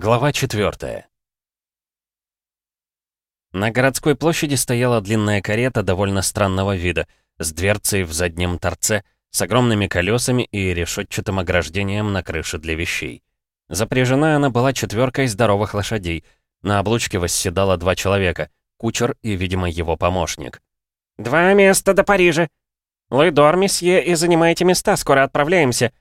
Глава 4 На городской площади стояла длинная карета довольно странного вида, с дверцей в заднем торце, с огромными колесами и решетчатым ограждением на крыше для вещей. Запряжена она была четверкой здоровых лошадей. На облучке восседало два человека, кучер и, видимо, его помощник. «Два места до Парижа. Луидор, месье, и занимайте места, скоро отправляемся»,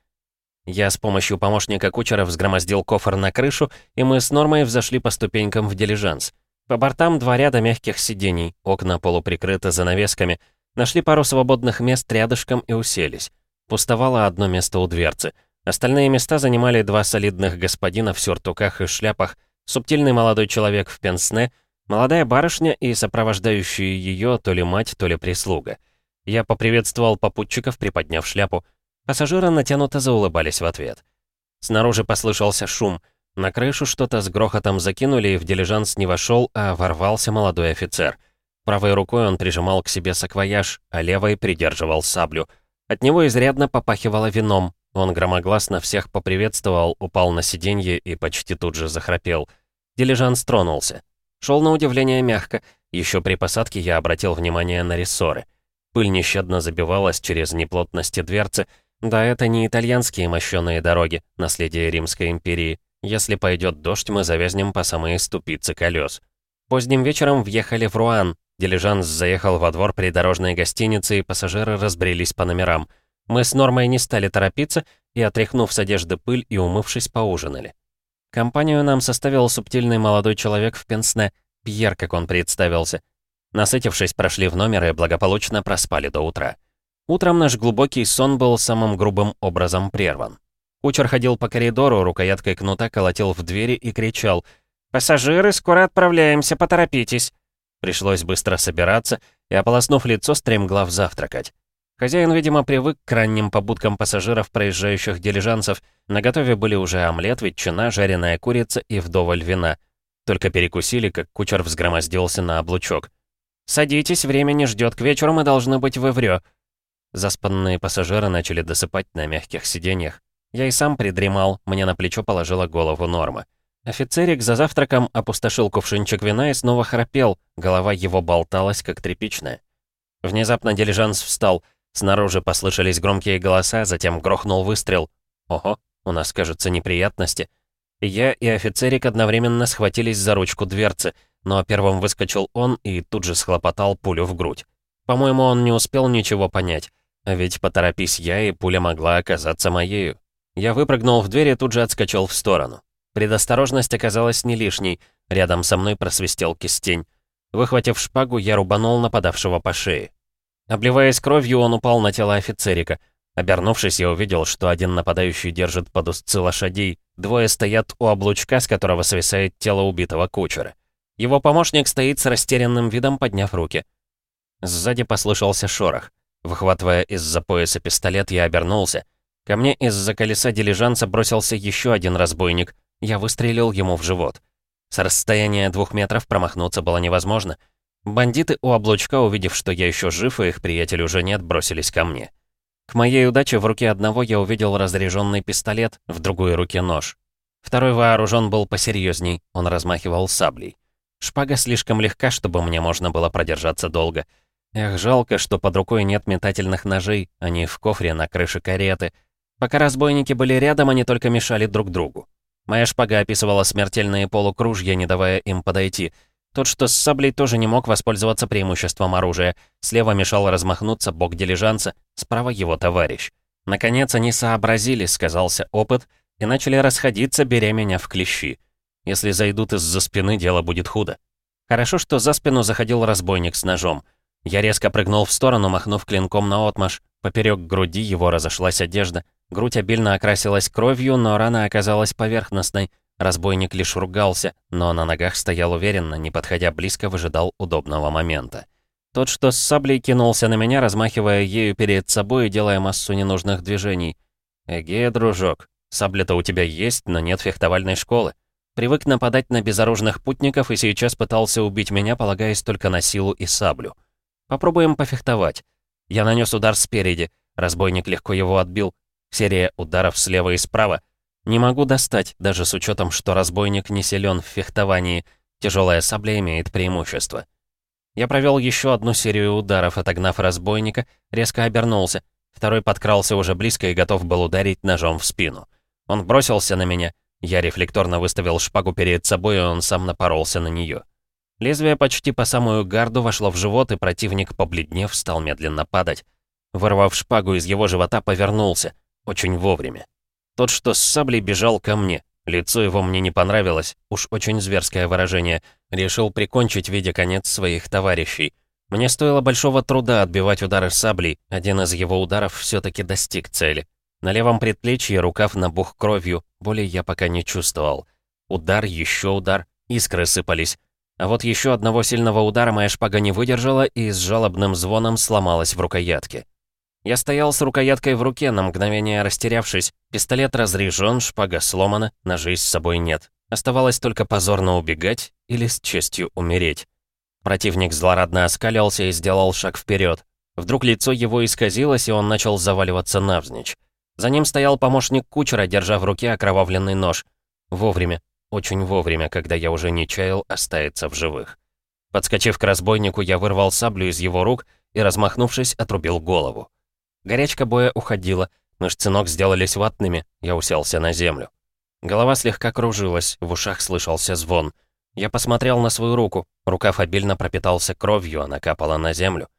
я с помощью помощника кучера взгромоздил кофр на крышу, и мы с Нормой взошли по ступенькам в дилижанс. По бортам два ряда мягких сидений, окна полуприкрыты занавесками. Нашли пару свободных мест рядышком и уселись. Пустовало одно место у дверцы. Остальные места занимали два солидных господина в сюртуках и шляпах, субтильный молодой человек в пенсне, молодая барышня и сопровождающие ее то ли мать, то ли прислуга. Я поприветствовал попутчиков, приподняв шляпу. Пассажиры натянуто заулыбались в ответ. Снаружи послышался шум. На крышу что-то с грохотом закинули, и в дилижанс не вошел, а ворвался молодой офицер. Правой рукой он прижимал к себе саквояж, а левой придерживал саблю. От него изрядно попахивало вином. Он громогласно всех поприветствовал, упал на сиденье и почти тут же захрапел. Дилижанс тронулся. Шел на удивление мягко. Еще при посадке я обратил внимание на рессоры. Пыль нещадно забивалась через неплотности дверцы, да, это не итальянские мощеные дороги, наследие Римской империи. Если пойдет дождь, мы завязнем по самые ступицы колес. Поздним вечером въехали в Руан. Дилижанс заехал во двор придорожной гостиницы, и пассажиры разбрелись по номерам. Мы с Нормой не стали торопиться, и, отряхнув с одежды пыль и умывшись, поужинали. Компанию нам составил субтильный молодой человек в пенсне, Пьер, как он представился. Насытившись, прошли в номер и благополучно проспали до утра. Утром наш глубокий сон был самым грубым образом прерван. Кучер ходил по коридору, рукояткой кнута колотил в двери и кричал «Пассажиры, скоро отправляемся, поторопитесь!» Пришлось быстро собираться и, ополоснув лицо, стремглав завтракать. Хозяин, видимо, привык к ранним побудкам пассажиров, проезжающих дилижансов. На готове были уже омлет, ветчина, жареная курица и вдоволь вина. Только перекусили, как кучер взгромоздился на облучок. «Садитесь, время не ждет, к вечеру мы должны быть в Эврё», Заспанные пассажиры начали досыпать на мягких сиденьях. Я и сам придремал, мне на плечо положила голову Норма. Офицерик за завтраком опустошил кувшинчик вина и снова храпел, голова его болталась, как тряпичная. Внезапно дилижанс встал, снаружи послышались громкие голоса, затем грохнул выстрел. Ого, у нас, кажется, неприятности. Я и офицерик одновременно схватились за ручку дверцы, но первым выскочил он и тут же схлопотал пулю в грудь. По-моему, он не успел ничего понять. А ведь поторопись я, и пуля могла оказаться моею. Я выпрыгнул в дверь и тут же отскочил в сторону. Предосторожность оказалась не лишней. Рядом со мной просвистел кистень. Выхватив шпагу, я рубанул нападавшего по шее. Обливаясь кровью, он упал на тело офицерика. Обернувшись, я увидел, что один нападающий держит под узцы лошадей, двое стоят у облучка, с которого свисает тело убитого кучера. Его помощник стоит с растерянным видом, подняв руки. Сзади послышался шорох. Выхватывая из-за пояса пистолет, я обернулся. Ко мне из-за колеса дилижанса бросился еще один разбойник. Я выстрелил ему в живот. С расстояния двух метров промахнуться было невозможно. Бандиты у облучка, увидев, что я еще жив, и их приятель уже нет, бросились ко мне. К моей удаче в руке одного я увидел разряженный пистолет, в другой руке нож. Второй вооружен был посерьезней, он размахивал саблей. Шпага слишком легка, чтобы мне можно было продержаться долго. Эх, жалко, что под рукой нет метательных ножей, они в кофре на крыше кареты. Пока разбойники были рядом, они только мешали друг другу. Моя шпага описывала смертельные полукружья, не давая им подойти. Тот, что с саблей, тоже не мог воспользоваться преимуществом оружия. Слева мешал размахнуться бок дилижанса, справа его товарищ. Наконец они сообразили, сказался опыт, и начали расходиться, беря меня в клещи. Если зайдут из-за спины, дело будет худо. Хорошо, что за спину заходил разбойник с ножом — я резко прыгнул в сторону, махнув клинком на отмаш. Поперек груди его разошлась одежда. Грудь обильно окрасилась кровью, но рана оказалась поверхностной. Разбойник лишь ругался, но на ногах стоял уверенно, не подходя близко, выжидал удобного момента. Тот, что с саблей кинулся на меня, размахивая ею перед собой и делая массу ненужных движений. «Эге, дружок, сабля-то у тебя есть, но нет фехтовальной школы. Привык нападать на безоружных путников и сейчас пытался убить меня, полагаясь только на силу и саблю. Попробуем пофехтовать. Я нанес удар спереди. Разбойник легко его отбил. Серия ударов слева и справа. Не могу достать, даже с учетом, что разбойник не силен в фехтовании. Тяжелая сабля имеет преимущество. Я провел еще одну серию ударов, отогнав разбойника, резко обернулся. Второй подкрался уже близко и готов был ударить ножом в спину. Он бросился на меня. Я рефлекторно выставил шпагу перед собой, и он сам напоролся на нее. Лезвие почти по самую гарду вошло в живот, и противник, побледнев, стал медленно падать. Вырвав шпагу из его живота, повернулся. Очень вовремя. Тот, что с саблей, бежал ко мне. Лицо его мне не понравилось, уж очень зверское выражение. Решил прикончить, видя конец своих товарищей. Мне стоило большого труда отбивать удары саблей, один из его ударов все таки достиг цели. На левом предплечье рукав набух кровью, боли я пока не чувствовал. Удар, еще удар, искры сыпались. А вот еще одного сильного удара моя шпага не выдержала и с жалобным звоном сломалась в рукоятке. Я стоял с рукояткой в руке, на мгновение растерявшись. Пистолет разряжен, шпага сломана, ножей с собой нет. Оставалось только позорно убегать или с честью умереть. Противник злорадно оскалился и сделал шаг вперед. Вдруг лицо его исказилось, и он начал заваливаться навзничь. За ним стоял помощник кучера, держа в руке окровавленный нож. Вовремя, очень вовремя, когда я уже не чаял остаться в живых. Подскочив к разбойнику, я вырвал саблю из его рук и, размахнувшись, отрубил голову. Горячка боя уходила, мышцы ног сделались ватными, я уселся на землю. Голова слегка кружилась, в ушах слышался звон. Я посмотрел на свою руку, рукав обильно пропитался кровью, она капала на землю.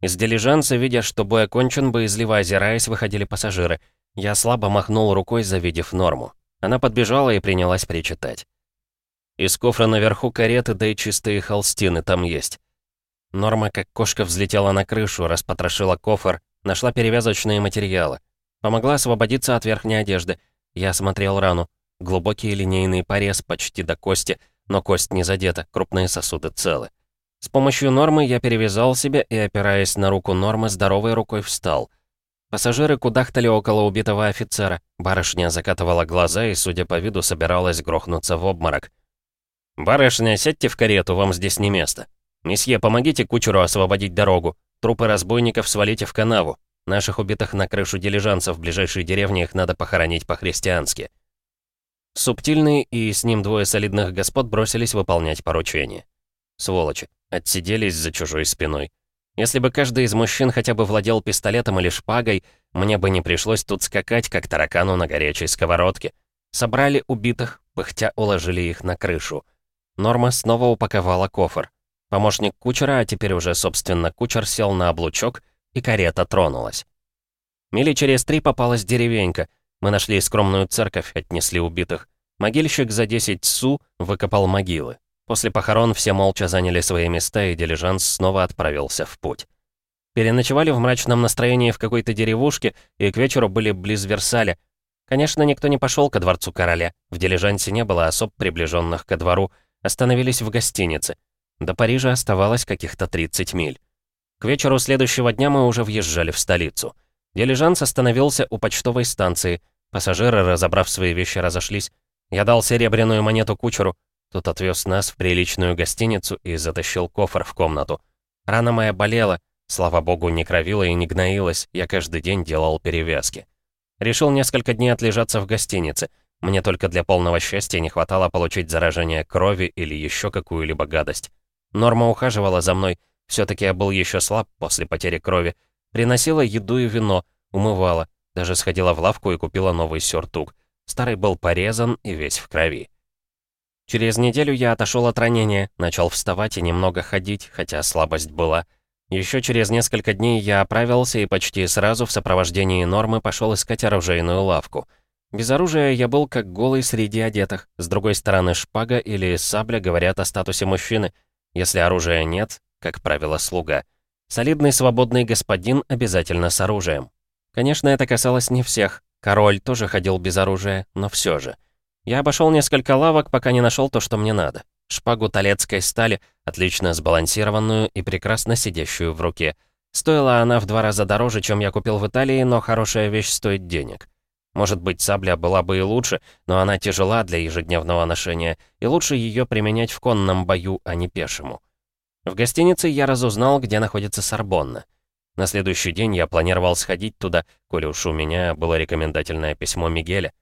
Из дилижанса, видя, что бой окончен, боязливо озираясь, выходили пассажиры. Я слабо махнул рукой, завидев норму. Она подбежала и принялась причитать. Из кофра наверху кареты, да и чистые холстины там есть. Норма, как кошка, взлетела на крышу, распотрошила кофр, Нашла перевязочные материалы. Помогла освободиться от верхней одежды. Я осмотрел рану. Глубокий линейный порез почти до кости, но кость не задета, крупные сосуды целы. С помощью нормы я перевязал себя и, опираясь на руку нормы, здоровой рукой встал. Пассажиры кудахтали около убитого офицера. Барышня закатывала глаза и, судя по виду, собиралась грохнуться в обморок. «Барышня, сядьте в карету, вам здесь не место. Месье, помогите кучеру освободить дорогу. Трупы разбойников свалите в канаву. Наших убитых на крышу дилижанса в ближайшей деревне их надо похоронить по-христиански». Субтильный и с ним двое солидных господ бросились выполнять поручение. Сволочи, отсиделись за чужой спиной. Если бы каждый из мужчин хотя бы владел пистолетом или шпагой, мне бы не пришлось тут скакать, как таракану на горячей сковородке. Собрали убитых, пыхтя уложили их на крышу. Норма снова упаковала кофр. Помощник кучера, а теперь уже, собственно, кучер сел на облучок, и карета тронулась. Мили через три попалась деревенька. Мы нашли скромную церковь, отнесли убитых. Могильщик за 10 су выкопал могилы. После похорон все молча заняли свои места, и дилижанс снова отправился в путь. Переночевали в мрачном настроении в какой-то деревушке, и к вечеру были близ Версаля. Конечно, никто не пошел ко дворцу короля. В дилижансе не было особ, приближенных ко двору. Остановились в гостинице. До Парижа оставалось каких-то 30 миль. К вечеру следующего дня мы уже въезжали в столицу. Дилижанс остановился у почтовой станции. Пассажиры, разобрав свои вещи, разошлись. Я дал серебряную монету кучеру. Тот отвез нас в приличную гостиницу и затащил кофр в комнату. Рана моя болела. Слава богу, не кровила и не гноилась. Я каждый день делал перевязки. Решил несколько дней отлежаться в гостинице. Мне только для полного счастья не хватало получить заражение крови или еще какую-либо гадость. Норма ухаживала за мной. Все-таки я был еще слаб после потери крови. Приносила еду и вино, умывала. Даже сходила в лавку и купила новый сюртук. Старый был порезан и весь в крови. Через неделю я отошел от ранения, начал вставать и немного ходить, хотя слабость была. Еще через несколько дней я оправился и почти сразу в сопровождении Нормы пошел искать оружейную лавку. Без оружия я был как голый среди одетых. С другой стороны, шпага или сабля говорят о статусе мужчины — если оружия нет, как правило, слуга. Солидный свободный господин обязательно с оружием. Конечно, это касалось не всех. Король тоже ходил без оружия, но все же. Я обошел несколько лавок, пока не нашел то, что мне надо. Шпагу талецкой стали, отлично сбалансированную и прекрасно сидящую в руке. Стоила она в два раза дороже, чем я купил в Италии, но хорошая вещь стоит денег. Может быть, сабля была бы и лучше, но она тяжела для ежедневного ношения, и лучше ее применять в конном бою, а не пешему. В гостинице я разузнал, где находится Сорбонна. На следующий день я планировал сходить туда, коли уж у меня было рекомендательное письмо Мигеля.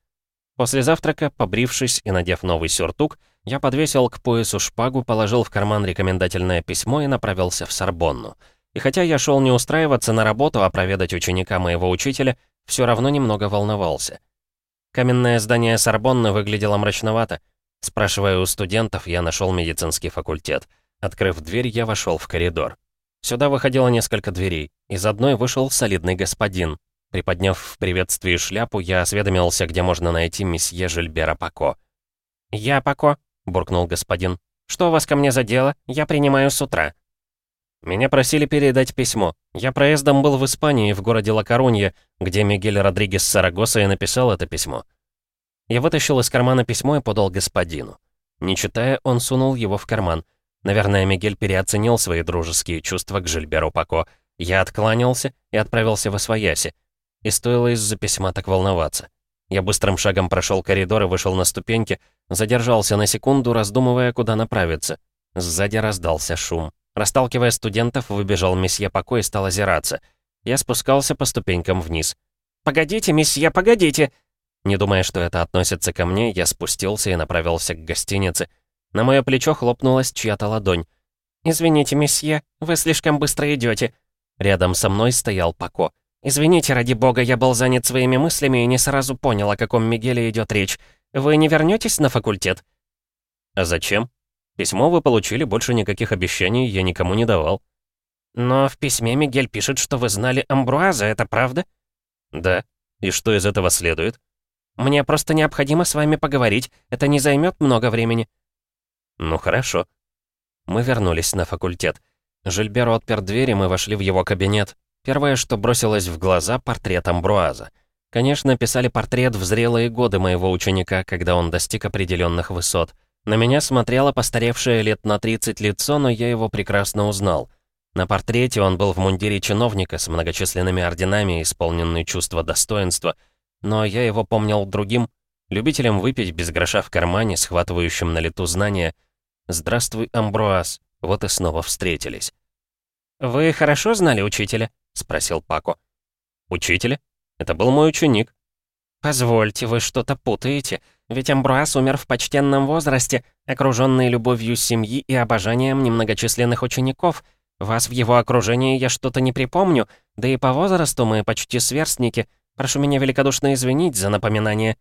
После завтрака, побрившись и надев новый сюртук, я подвесил к поясу шпагу, положил в карман рекомендательное письмо и направился в Сорбонну. И хотя я шел не устраиваться на работу, а проведать ученика моего учителя, все равно немного волновался. Каменное здание Сорбонны выглядело мрачновато. Спрашивая у студентов, я нашел медицинский факультет. Открыв дверь, я вошел в коридор. Сюда выходило несколько дверей. Из одной вышел солидный господин, Приподняв в приветствии шляпу, я осведомился, где можно найти месье Жильбера Пако. «Я Пако», — буркнул господин. «Что у вас ко мне за дело? Я принимаю с утра». Меня просили передать письмо. Я проездом был в Испании, в городе Ла-Корунья, где Мигель Родригес Сарагоса и написал это письмо. Я вытащил из кармана письмо и подал господину. Не читая, он сунул его в карман. Наверное, Мигель переоценил свои дружеские чувства к Жильберу Пако. Я откланялся и отправился в Освояси. И стоило из-за письма так волноваться. Я быстрым шагом прошел коридор и вышел на ступеньки, задержался на секунду, раздумывая, куда направиться. Сзади раздался шум. Расталкивая студентов, выбежал месье Пако и стал озираться. Я спускался по ступенькам вниз. «Погодите, месье, погодите!» Не думая, что это относится ко мне, я спустился и направился к гостинице. На мое плечо хлопнулась чья-то ладонь. «Извините, месье, вы слишком быстро идете. Рядом со мной стоял Пако. «Извините, ради бога, я был занят своими мыслями и не сразу понял, о каком Мигеле идет речь. Вы не вернетесь на факультет?» «А зачем? Письмо вы получили, больше никаких обещаний я никому не давал». «Но в письме Мигель пишет, что вы знали Амбруаза, это правда?» «Да. И что из этого следует?» «Мне просто необходимо с вами поговорить. Это не займет много времени». «Ну хорошо». Мы вернулись на факультет. Жильбер отпер дверь, и мы вошли в его кабинет. Первое, что бросилось в глаза, портрет Амбруаза. Конечно, писали портрет в зрелые годы моего ученика, когда он достиг определенных высот. На меня смотрело постаревшее лет на 30 лицо, но я его прекрасно узнал. На портрете он был в мундире чиновника с многочисленными орденами, исполненный чувства достоинства. Но я его помнил другим, любителем выпить без гроша в кармане, схватывающим на лету знания. «Здравствуй, Амбруаз», вот и снова встретились. «Вы хорошо знали учителя?» — спросил Пако. «Учителя? Это был мой ученик». «Позвольте, вы что-то путаете. Ведь Амбруаз умер в почтенном возрасте, окруженный любовью семьи и обожанием немногочисленных учеников. Вас в его окружении я что-то не припомню, да и по возрасту мы почти сверстники. Прошу меня великодушно извинить за напоминание».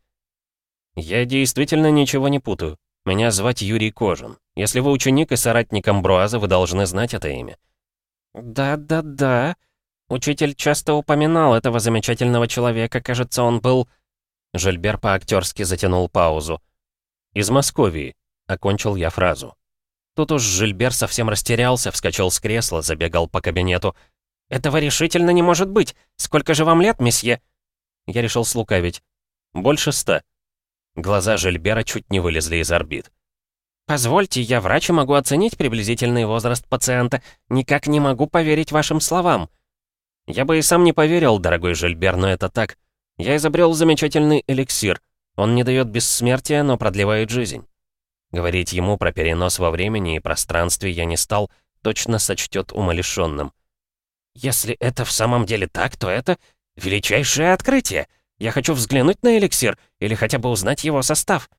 «Я действительно ничего не путаю. Меня звать Юрий Кожин. Если вы ученик и соратник Амбруаза, вы должны знать это имя». «Да-да-да», Учитель часто упоминал этого замечательного человека, кажется, он был...» Жильбер по-актерски затянул паузу. «Из Московии», — окончил я фразу. Тут уж Жильбер совсем растерялся, вскочил с кресла, забегал по кабинету. «Этого решительно не может быть! Сколько же вам лет, месье?» Я решил слукавить. «Больше ста». Глаза Жильбера чуть не вылезли из орбит. «Позвольте, я врач и могу оценить приблизительный возраст пациента. Никак не могу поверить вашим словам». Я бы и сам не поверил, дорогой Жильбер, но это так. Я изобрел замечательный эликсир. Он не дает бессмертия, но продлевает жизнь. Говорить ему про перенос во времени и пространстве я не стал, точно сочтет умалишенным. «Если это в самом деле так, то это величайшее открытие. Я хочу взглянуть на эликсир или хотя бы узнать его состав».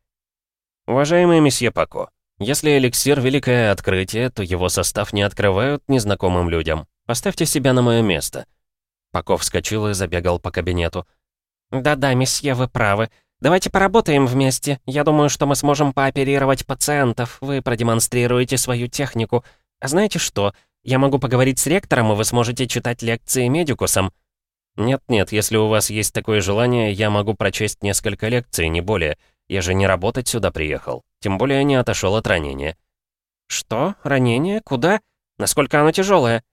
«Уважаемый месье Пако, если эликсир — великое открытие, то его состав не открывают незнакомым людям. Поставьте себя на мое место». Паков вскочил и забегал по кабинету. «Да-да, месье, вы правы. Давайте поработаем вместе. Я думаю, что мы сможем пооперировать пациентов. Вы продемонстрируете свою технику. А знаете что? Я могу поговорить с ректором, и вы сможете читать лекции медикусам». «Нет-нет, если у вас есть такое желание, я могу прочесть несколько лекций, не более. Я же не работать сюда приехал. Тем более не отошел от ранения». «Что? Ранение? Куда? Насколько оно тяжелое?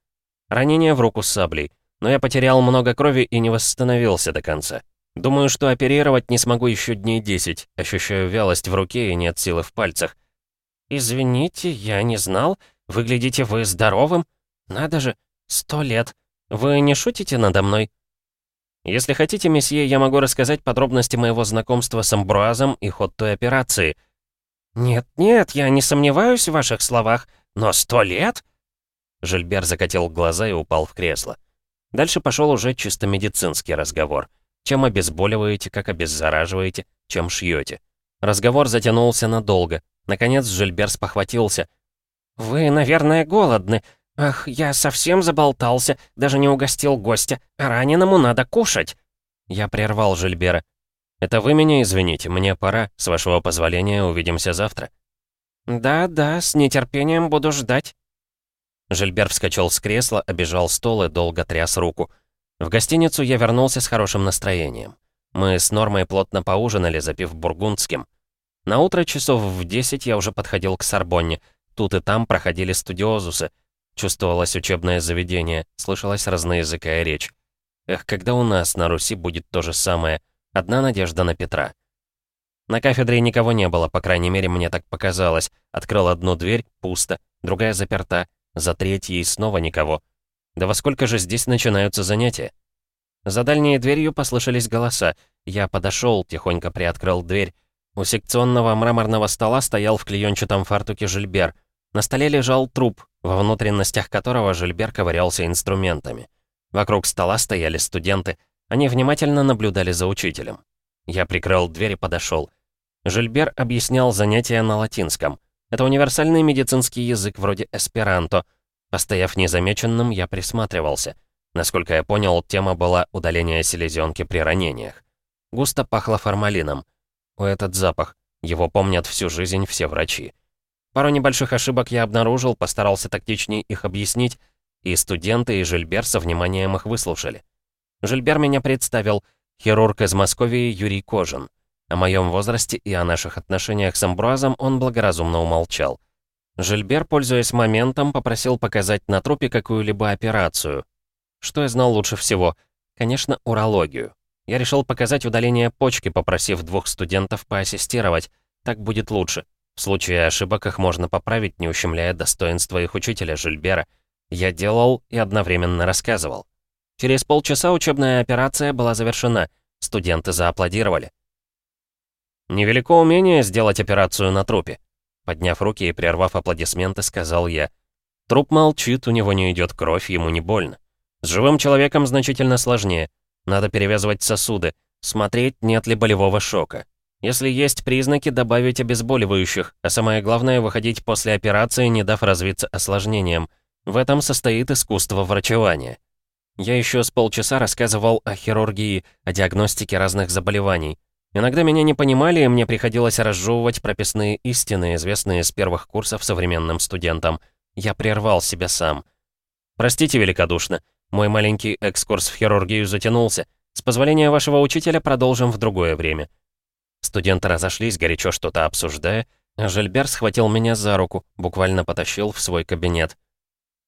«Ранение в руку с саблей но я потерял много крови и не восстановился до конца. Думаю, что оперировать не смогу еще дней 10. Ощущаю вялость в руке и нет силы в пальцах. «Извините, я не знал. Выглядите вы здоровым? Надо же, сто лет. Вы не шутите надо мной?» «Если хотите, месье, я могу рассказать подробности моего знакомства с Амбруазом и ход той операции». «Нет-нет, я не сомневаюсь в ваших словах, но сто лет?» Жильбер закатил глаза и упал в кресло. Дальше пошел уже чисто медицинский разговор. Чем обезболиваете, как обеззараживаете, чем шьете. Разговор затянулся надолго. Наконец Жильбер спохватился. «Вы, наверное, голодны. Ах, я совсем заболтался, даже не угостил гостя. Раненому надо кушать». Я прервал Жильбера. «Это вы меня извините, мне пора. С вашего позволения, увидимся завтра». «Да-да, с нетерпением буду ждать». Жильбер вскочил с кресла, обежал стол и долго тряс руку. В гостиницу я вернулся с хорошим настроением. Мы с Нормой плотно поужинали, запив бургундским. На утро часов в 10 я уже подходил к Сорбонне. Тут и там проходили студиозусы. Чувствовалось учебное заведение, слышалась разноязыкая речь. Эх, когда у нас на Руси будет то же самое. Одна надежда на Петра. На кафедре никого не было, по крайней мере, мне так показалось. Открыл одну дверь, пусто, другая заперта, за третьей снова никого. Да во сколько же здесь начинаются занятия? За дальней дверью послышались голоса. Я подошел, тихонько приоткрыл дверь. У секционного мраморного стола стоял в клеенчатом фартуке Жильбер. На столе лежал труп, во внутренностях которого Жильбер ковырялся инструментами. Вокруг стола стояли студенты. Они внимательно наблюдали за учителем. Я прикрыл дверь и подошел. Жильбер объяснял занятия на латинском. Это универсальный медицинский язык вроде эсперанто. Постояв незамеченным, я присматривался. Насколько я понял, тема была удаление селезенки при ранениях. Густо пахло формалином. У этот запах. Его помнят всю жизнь все врачи. Пару небольших ошибок я обнаружил, постарался тактичнее их объяснить, и студенты, и Жильбер со вниманием их выслушали. Жильбер меня представил, хирург из Москвы Юрий Кожин. О моем возрасте и о наших отношениях с Амбруазом он благоразумно умолчал. Жильбер, пользуясь моментом, попросил показать на трупе какую-либо операцию. Что я знал лучше всего? Конечно, урологию. Я решил показать удаление почки, попросив двух студентов поассистировать. Так будет лучше. В случае ошибок их можно поправить, не ущемляя достоинства их учителя Жильбера. Я делал и одновременно рассказывал. Через полчаса учебная операция была завершена. Студенты зааплодировали. «Невелико умение сделать операцию на трупе», подняв руки и прервав аплодисменты, сказал я. Труп молчит, у него не идет кровь, ему не больно. С живым человеком значительно сложнее. Надо перевязывать сосуды, смотреть, нет ли болевого шока. Если есть признаки, добавить обезболивающих, а самое главное, выходить после операции, не дав развиться осложнениям. В этом состоит искусство врачевания. Я еще с полчаса рассказывал о хирургии, о диагностике разных заболеваний. Иногда меня не понимали, и мне приходилось разжевывать прописные истины, известные с первых курсов современным студентам. Я прервал себя сам. Простите великодушно, мой маленький экскурс в хирургию затянулся. С позволения вашего учителя продолжим в другое время. Студенты разошлись, горячо что-то обсуждая, а Жильбер схватил меня за руку, буквально потащил в свой кабинет.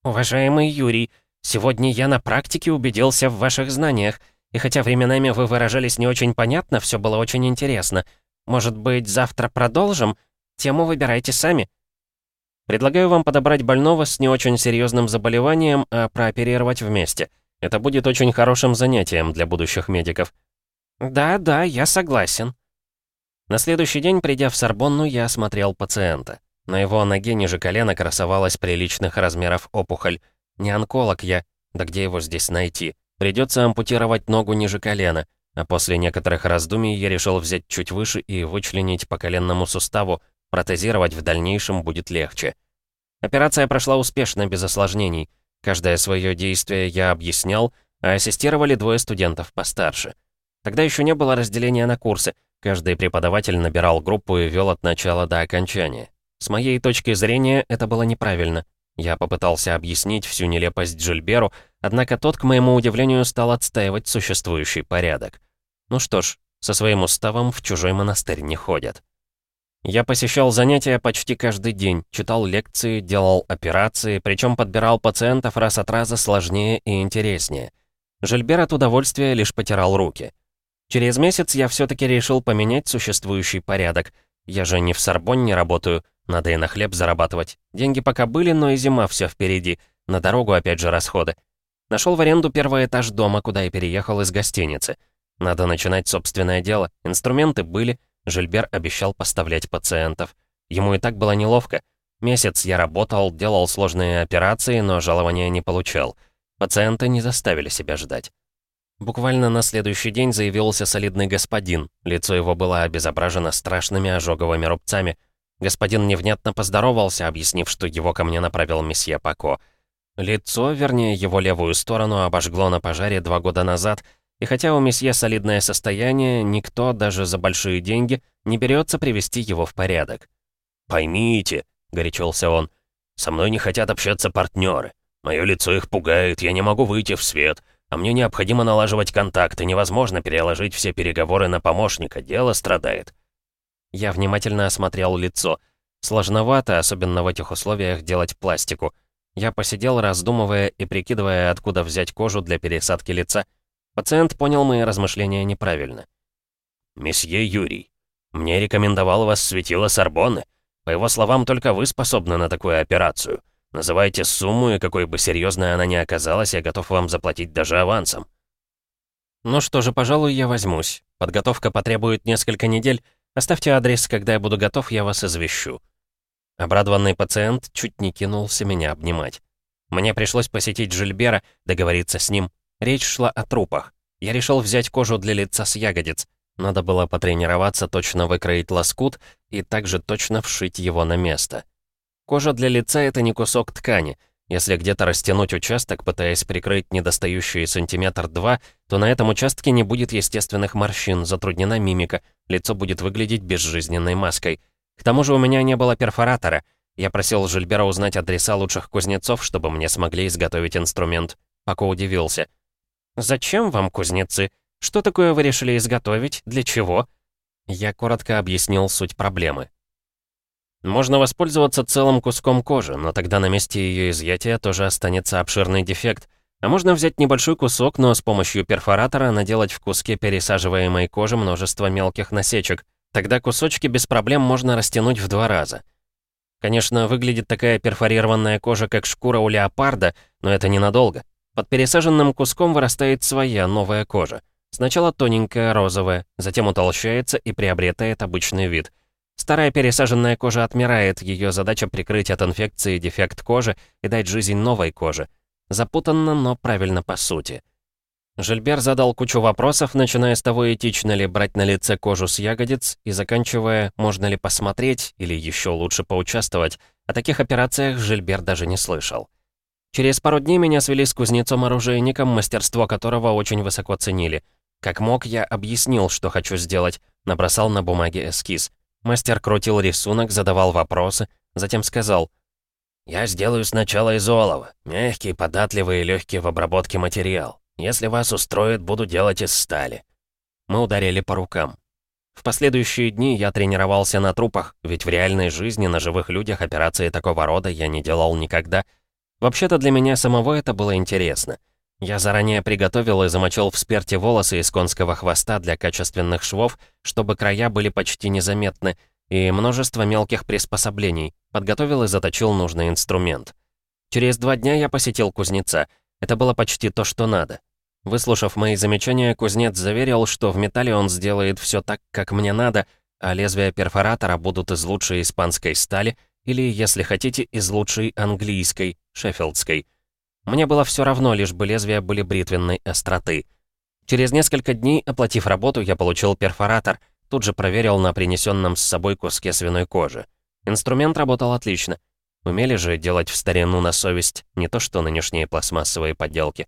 «Уважаемый Юрий, сегодня я на практике убедился в ваших знаниях. И хотя временами вы выражались не очень понятно, все было очень интересно. Может быть, завтра продолжим? Тему выбирайте сами. Предлагаю вам подобрать больного с не очень серьезным заболеванием, а прооперировать вместе. Это будет очень хорошим занятием для будущих медиков. Да, да, я согласен. На следующий день, придя в Сорбонну, я осмотрел пациента. На его ноге ниже колена красовалась приличных размеров опухоль. Не онколог я, да где его здесь найти? Придется ампутировать ногу ниже колена, а после некоторых раздумий я решил взять чуть выше и вычленить по коленному суставу, протезировать в дальнейшем будет легче. Операция прошла успешно, без осложнений. Каждое свое действие я объяснял, а ассистировали двое студентов постарше. Тогда еще не было разделения на курсы, каждый преподаватель набирал группу и вел от начала до окончания. С моей точки зрения, это было неправильно, я попытался объяснить всю нелепость Жильберу, однако тот, к моему удивлению, стал отстаивать существующий порядок. Ну что ж, со своим уставом в чужой монастырь не ходят. Я посещал занятия почти каждый день, читал лекции, делал операции, причем подбирал пациентов раз от раза сложнее и интереснее. Жильбер от удовольствия лишь потирал руки. Через месяц я все-таки решил поменять существующий порядок. Я же не в Сорбонне работаю, надо и на хлеб зарабатывать. Деньги пока были, но и зима все впереди. На дорогу опять же расходы. Нашел в аренду первый этаж дома, куда и переехал из гостиницы. Надо начинать собственное дело. Инструменты были. Жильбер обещал поставлять пациентов. Ему и так было неловко. Месяц я работал, делал сложные операции, но жалования не получал. Пациенты не заставили себя ждать. Буквально на следующий день заявился солидный господин. Лицо его было обезображено страшными ожоговыми рубцами. Господин невнятно поздоровался, объяснив, что его ко мне направил месье Пако. Лицо, вернее, его левую сторону обожгло на пожаре два года назад, и хотя у месье солидное состояние, никто, даже за большие деньги, не берется привести его в порядок. «Поймите», — горячился он, — «со мной не хотят общаться партнеры. Мое лицо их пугает, я не могу выйти в свет, а мне необходимо налаживать контакты, невозможно переложить все переговоры на помощника, дело страдает». Я внимательно осмотрел лицо. Сложновато, особенно в этих условиях, делать пластику — я посидел, раздумывая и прикидывая, откуда взять кожу для пересадки лица. Пациент понял мои размышления неправильно. «Месье Юрий, мне рекомендовал вас светило Сорбонны. По его словам, только вы способны на такую операцию. Называйте сумму, и какой бы серьезной она ни оказалась, я готов вам заплатить даже авансом». «Ну что же, пожалуй, я возьмусь. Подготовка потребует несколько недель. Оставьте адрес, когда я буду готов, я вас извещу». Обрадованный пациент чуть не кинулся меня обнимать. Мне пришлось посетить Жильбера, договориться с ним. Речь шла о трупах. Я решил взять кожу для лица с ягодиц. Надо было потренироваться точно выкроить лоскут и также точно вшить его на место. Кожа для лица — это не кусок ткани. Если где-то растянуть участок, пытаясь прикрыть недостающий сантиметр-два, то на этом участке не будет естественных морщин, затруднена мимика, лицо будет выглядеть безжизненной маской — к тому же у меня не было перфоратора. Я просил Жильбера узнать адреса лучших кузнецов, чтобы мне смогли изготовить инструмент. Пока удивился. «Зачем вам кузнецы? Что такое вы решили изготовить? Для чего?» Я коротко объяснил суть проблемы. Можно воспользоваться целым куском кожи, но тогда на месте ее изъятия тоже останется обширный дефект. А можно взять небольшой кусок, но с помощью перфоратора наделать в куске пересаживаемой кожи множество мелких насечек — Тогда кусочки без проблем можно растянуть в два раза. Конечно, выглядит такая перфорированная кожа, как шкура у леопарда, но это ненадолго. Под пересаженным куском вырастает своя новая кожа. Сначала тоненькая, розовая, затем утолщается и приобретает обычный вид. Старая пересаженная кожа отмирает, ее задача прикрыть от инфекции дефект кожи и дать жизнь новой коже. Запутанно, но правильно по сути. Жильбер задал кучу вопросов, начиная с того, этично ли брать на лице кожу с ягодиц, и заканчивая, можно ли посмотреть, или еще лучше поучаствовать. О таких операциях Жильбер даже не слышал. Через пару дней меня свели с кузнецом-оружейником, мастерство которого очень высоко ценили. Как мог, я объяснил, что хочу сделать, набросал на бумаге эскиз. Мастер крутил рисунок, задавал вопросы, затем сказал, «Я сделаю сначала из олова, мягкий, податливый и легкий в обработке материал. Если вас устроит, буду делать из стали». Мы ударили по рукам. В последующие дни я тренировался на трупах, ведь в реальной жизни на живых людях операции такого рода я не делал никогда. Вообще-то для меня самого это было интересно. Я заранее приготовил и замочил в спирте волосы из конского хвоста для качественных швов, чтобы края были почти незаметны, и множество мелких приспособлений, подготовил и заточил нужный инструмент. Через два дня я посетил кузнеца. Это было почти то, что надо. Выслушав мои замечания, кузнец заверил, что в металле он сделает все так, как мне надо, а лезвия перфоратора будут из лучшей испанской стали или, если хотите, из лучшей английской, шеффилдской. Мне было все равно, лишь бы лезвия были бритвенной остроты. Через несколько дней, оплатив работу, я получил перфоратор, тут же проверил на принесенном с собой куске свиной кожи. Инструмент работал отлично. Умели же делать в старину на совесть, не то что нынешние пластмассовые подделки.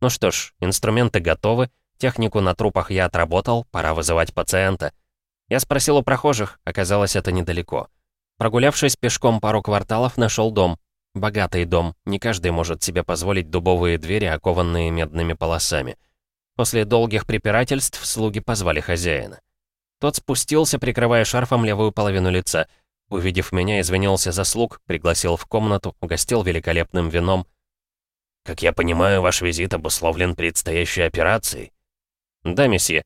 Ну что ж, инструменты готовы, технику на трупах я отработал, пора вызывать пациента. Я спросил у прохожих, оказалось, это недалеко. Прогулявшись пешком пару кварталов, нашел дом. Богатый дом, не каждый может себе позволить дубовые двери, окованные медными полосами. После долгих препирательств слуги позвали хозяина. Тот спустился, прикрывая шарфом левую половину лица. Увидев меня, извинился за слуг, пригласил в комнату, угостил великолепным вином, как я понимаю, ваш визит обусловлен предстоящей операцией?» «Да, месье.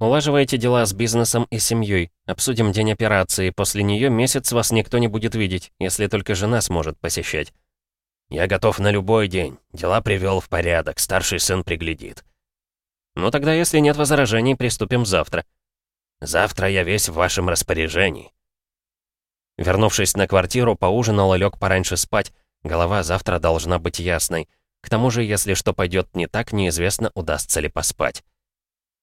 Улаживайте дела с бизнесом и семьей. Обсудим день операции. После нее месяц вас никто не будет видеть, если только жена сможет посещать». «Я готов на любой день. Дела привел в порядок. Старший сын приглядит». «Ну тогда, если нет возражений, приступим завтра». «Завтра я весь в вашем распоряжении». Вернувшись на квартиру, поужинал и лег пораньше спать. Голова завтра должна быть ясной. К тому же, если что пойдет не так, неизвестно, удастся ли поспать.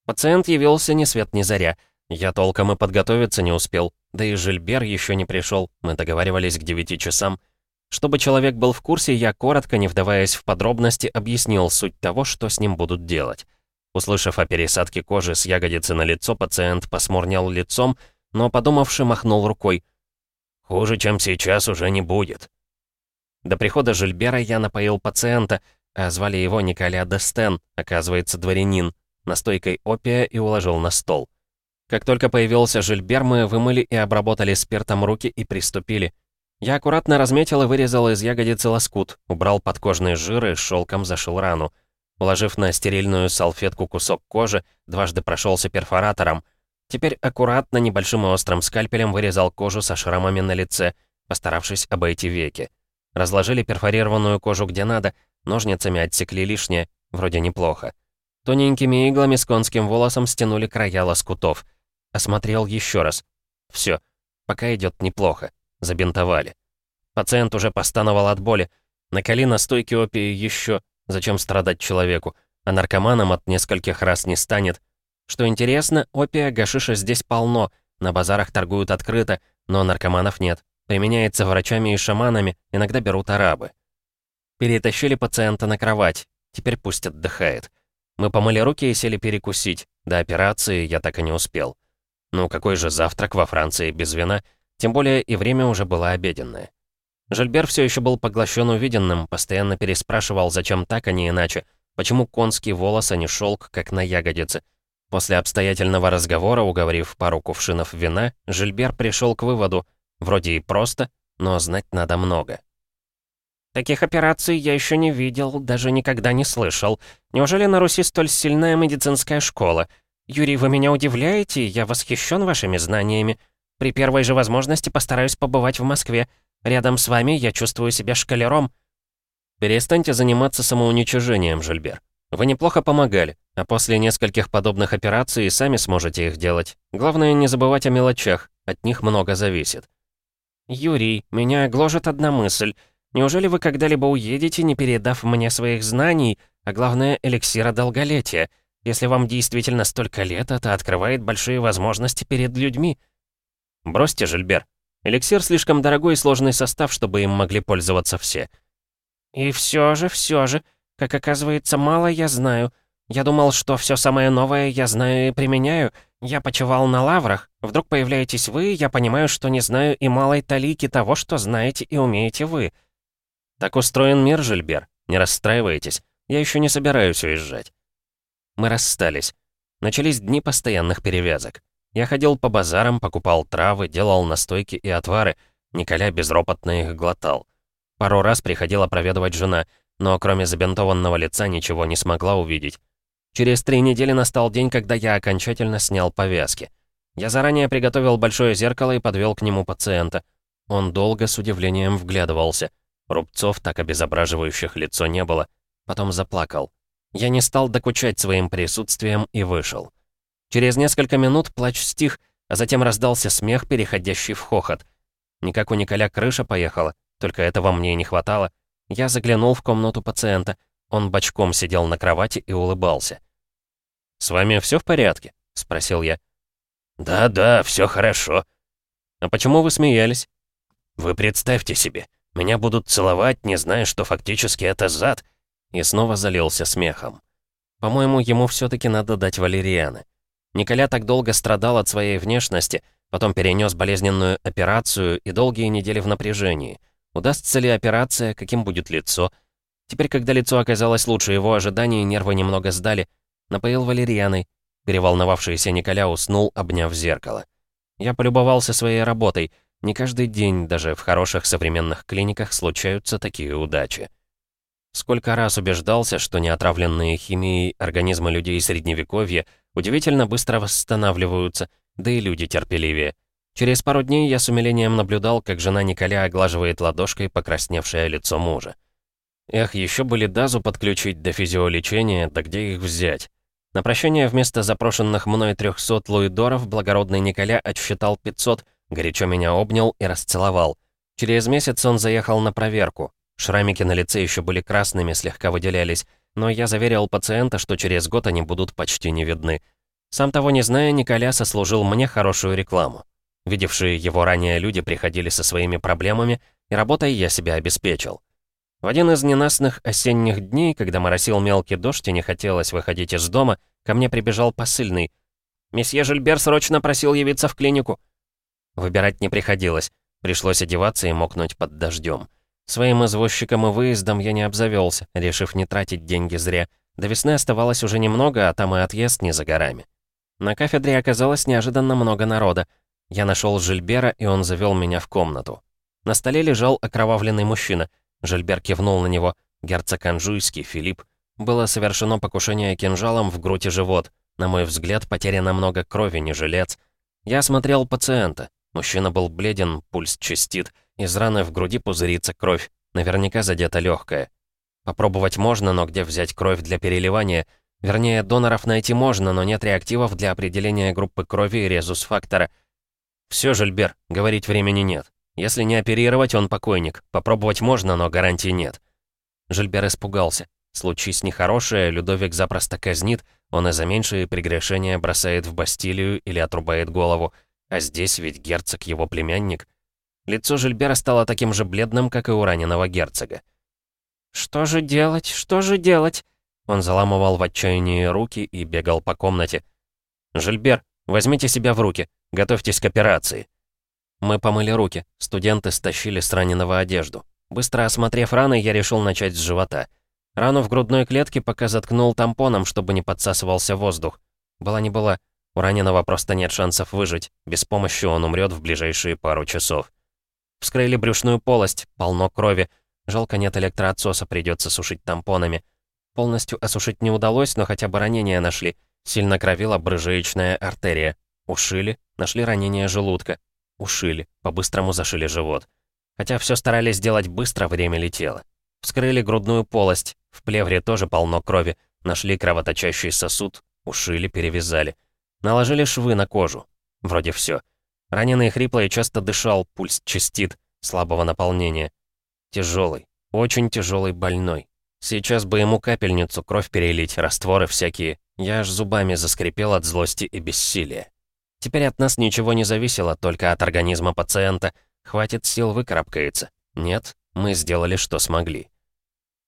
Пациент явился ни свет ни заря. Я толком и подготовиться не успел. Да и Жильбер еще не пришел. Мы договаривались к 9 часам. Чтобы человек был в курсе, я коротко, не вдаваясь в подробности, объяснил суть того, что с ним будут делать. Услышав о пересадке кожи с ягодицы на лицо, пациент посмурнял лицом, но, подумавши, махнул рукой. «Хуже, чем сейчас, уже не будет». До прихода Жильбера я напоил пациента, а звали его Николя Дестен, оказывается, дворянин, настойкой опия и уложил на стол. Как только появился Жильбер, мы вымыли и обработали спиртом руки и приступили. Я аккуратно разметил и вырезал из ягодицы лоскут, убрал подкожные жиры, шелком зашил рану. Уложив на стерильную салфетку кусок кожи, дважды прошелся перфоратором. Теперь аккуратно, небольшим и острым скальпелем вырезал кожу со шрамами на лице, постаравшись обойти веки. Разложили перфорированную кожу где надо, ножницами отсекли лишнее, вроде неплохо. Тоненькими иглами с конским волосом стянули края лоскутов. Осмотрел еще раз. Все, пока идет неплохо. Забинтовали. Пациент уже постановал от боли. Накали на стойке опии еще. Зачем страдать человеку? А наркоманом от нескольких раз не станет. Что интересно, опия гашиша здесь полно. На базарах торгуют открыто, но наркоманов нет. Применяется врачами и шаманами, иногда берут арабы. Перетащили пациента на кровать. Теперь пусть отдыхает. Мы помыли руки и сели перекусить. До операции я так и не успел. Ну какой же завтрак во Франции без вина? Тем более и время уже было обеденное. Жильбер все еще был поглощен увиденным, постоянно переспрашивал, зачем так, а не иначе. Почему конский волос, а не шелк, как на ягодице? После обстоятельного разговора, уговорив пару кувшинов вина, Жильбер пришел к выводу, вроде и просто, но знать надо много. Таких операций я еще не видел, даже никогда не слышал. Неужели на Руси столь сильная медицинская школа? Юрий, вы меня удивляете, я восхищен вашими знаниями. При первой же возможности постараюсь побывать в Москве. Рядом с вами я чувствую себя шкалером». «Перестаньте заниматься самоуничижением, Жильбер. Вы неплохо помогали, а после нескольких подобных операций сами сможете их делать. Главное, не забывать о мелочах, от них много зависит». «Юрий, меня гложет одна мысль. Неужели вы когда-либо уедете, не передав мне своих знаний, а главное, эликсира долголетия? Если вам действительно столько лет, это открывает большие возможности перед людьми». Бросьте, Жильбер. Эликсир слишком дорогой и сложный состав, чтобы им могли пользоваться все. И все же, все же, как оказывается, мало я знаю. Я думал, что все самое новое я знаю и применяю. Я почевал на лаврах. Вдруг появляетесь вы, я понимаю, что не знаю и малой талики того, что знаете и умеете вы. Так устроен мир, Жильбер. Не расстраивайтесь. Я еще не собираюсь уезжать. Мы расстались. Начались дни постоянных перевязок. Я ходил по базарам, покупал травы, делал настойки и отвары. Николя безропотно их глотал. Пару раз приходила проведывать жена, но кроме забинтованного лица ничего не смогла увидеть. Через три недели настал день, когда я окончательно снял повязки. Я заранее приготовил большое зеркало и подвел к нему пациента. Он долго с удивлением вглядывался. Рубцов, так обезображивающих лицо, не было. Потом заплакал. Я не стал докучать своим присутствием и вышел. Через несколько минут плач стих, а затем раздался смех, переходящий в хохот. Не как у Николя крыша поехала, только этого мне и не хватало. Я заглянул в комнату пациента. Он бочком сидел на кровати и улыбался. «С вами все в порядке?» — спросил я. «Да-да, все хорошо». «А почему вы смеялись?» «Вы представьте себе, меня будут целовать, не зная, что фактически это зад». И снова залился смехом. По-моему, ему все таки надо дать валерианы. Николя так долго страдал от своей внешности, потом перенес болезненную операцию и долгие недели в напряжении. Удастся ли операция, каким будет лицо? Теперь, когда лицо оказалось лучше его ожиданий, нервы немного сдали. Напоил валерьяной. Переволновавшийся Николя уснул, обняв зеркало. Я полюбовался своей работой. Не каждый день, даже в хороших современных клиниках, случаются такие удачи. Сколько раз убеждался, что неотравленные химией организмы людей Средневековья удивительно быстро восстанавливаются, да и люди терпеливее. Через пару дней я с умилением наблюдал, как жена Николя оглаживает ладошкой покрасневшее лицо мужа. Эх, еще бы Лидазу подключить до физиолечения, да где их взять? На прощание вместо запрошенных мной 300 луидоров благородный Николя отсчитал 500, горячо меня обнял и расцеловал. Через месяц он заехал на проверку. Шрамики на лице еще были красными, слегка выделялись, но я заверил пациента, что через год они будут почти не видны. Сам того не зная, Николя сослужил мне хорошую рекламу. Видевшие его ранее люди приходили со своими проблемами, и работой я себя обеспечил. В один из ненастных осенних дней, когда моросил мелкий дождь и не хотелось выходить из дома, ко мне прибежал посыльный. «Месье Жильбер срочно просил явиться в клинику». Выбирать не приходилось. Пришлось одеваться и мокнуть под дождем. Своим извозчиком и выездом я не обзавелся, решив не тратить деньги зря. До весны оставалось уже немного, а там и отъезд не за горами. На кафедре оказалось неожиданно много народа. Я нашел Жильбера, и он завел меня в комнату. На столе лежал окровавленный мужчина. Жильбер кивнул на него. Герцог Анжуйский, Филипп. Было совершено покушение кинжалом в грудь и живот. На мой взгляд, потеряно много крови, не жилец. Я осмотрел пациента. Мужчина был бледен, пульс частит. Из раны в груди пузырится кровь. Наверняка задета легкая. Попробовать можно, но где взять кровь для переливания? Вернее, доноров найти можно, но нет реактивов для определения группы крови и резус-фактора. Все, Жильбер, говорить времени нет. Если не оперировать, он покойник. Попробовать можно, но гарантий нет. Жильбер испугался. Случись нехорошее, Людовик запросто казнит, он и за меньшие прегрешения бросает в Бастилию или отрубает голову. А здесь ведь герцог его племянник. Лицо Жильбера стало таким же бледным, как и у раненого герцога. «Что же делать? Что же делать?» Он заламывал в отчаянии руки и бегал по комнате. «Жильбер, возьмите себя в руки. Готовьтесь к операции». Мы помыли руки. Студенты стащили с раненого одежду. Быстро осмотрев раны, я решил начать с живота. Рану в грудной клетке пока заткнул тампоном, чтобы не подсасывался воздух. Была не была. У раненого просто нет шансов выжить. Без помощи он умрет в ближайшие пару часов. Вскрыли брюшную полость, полно крови. Жалко нет электроотсоса, придется сушить тампонами. Полностью осушить не удалось, но хотя бы ранения нашли. Сильно кровила брыжеечная артерия. Ушили, нашли ранение желудка. Ушили, по-быстрому зашили живот. Хотя все старались сделать быстро, время летело. Вскрыли грудную полость, в плевре тоже полно крови. Нашли кровоточащий сосуд, ушили, перевязали. Наложили швы на кожу. Вроде все. Раненый хрипло и часто дышал, пульс частит, слабого наполнения. Тяжелый, очень тяжелый больной. Сейчас бы ему капельницу, кровь перелить, растворы всякие. Я аж зубами заскрипел от злости и бессилия. Теперь от нас ничего не зависело, только от организма пациента. Хватит сил выкарабкается. Нет, мы сделали, что смогли.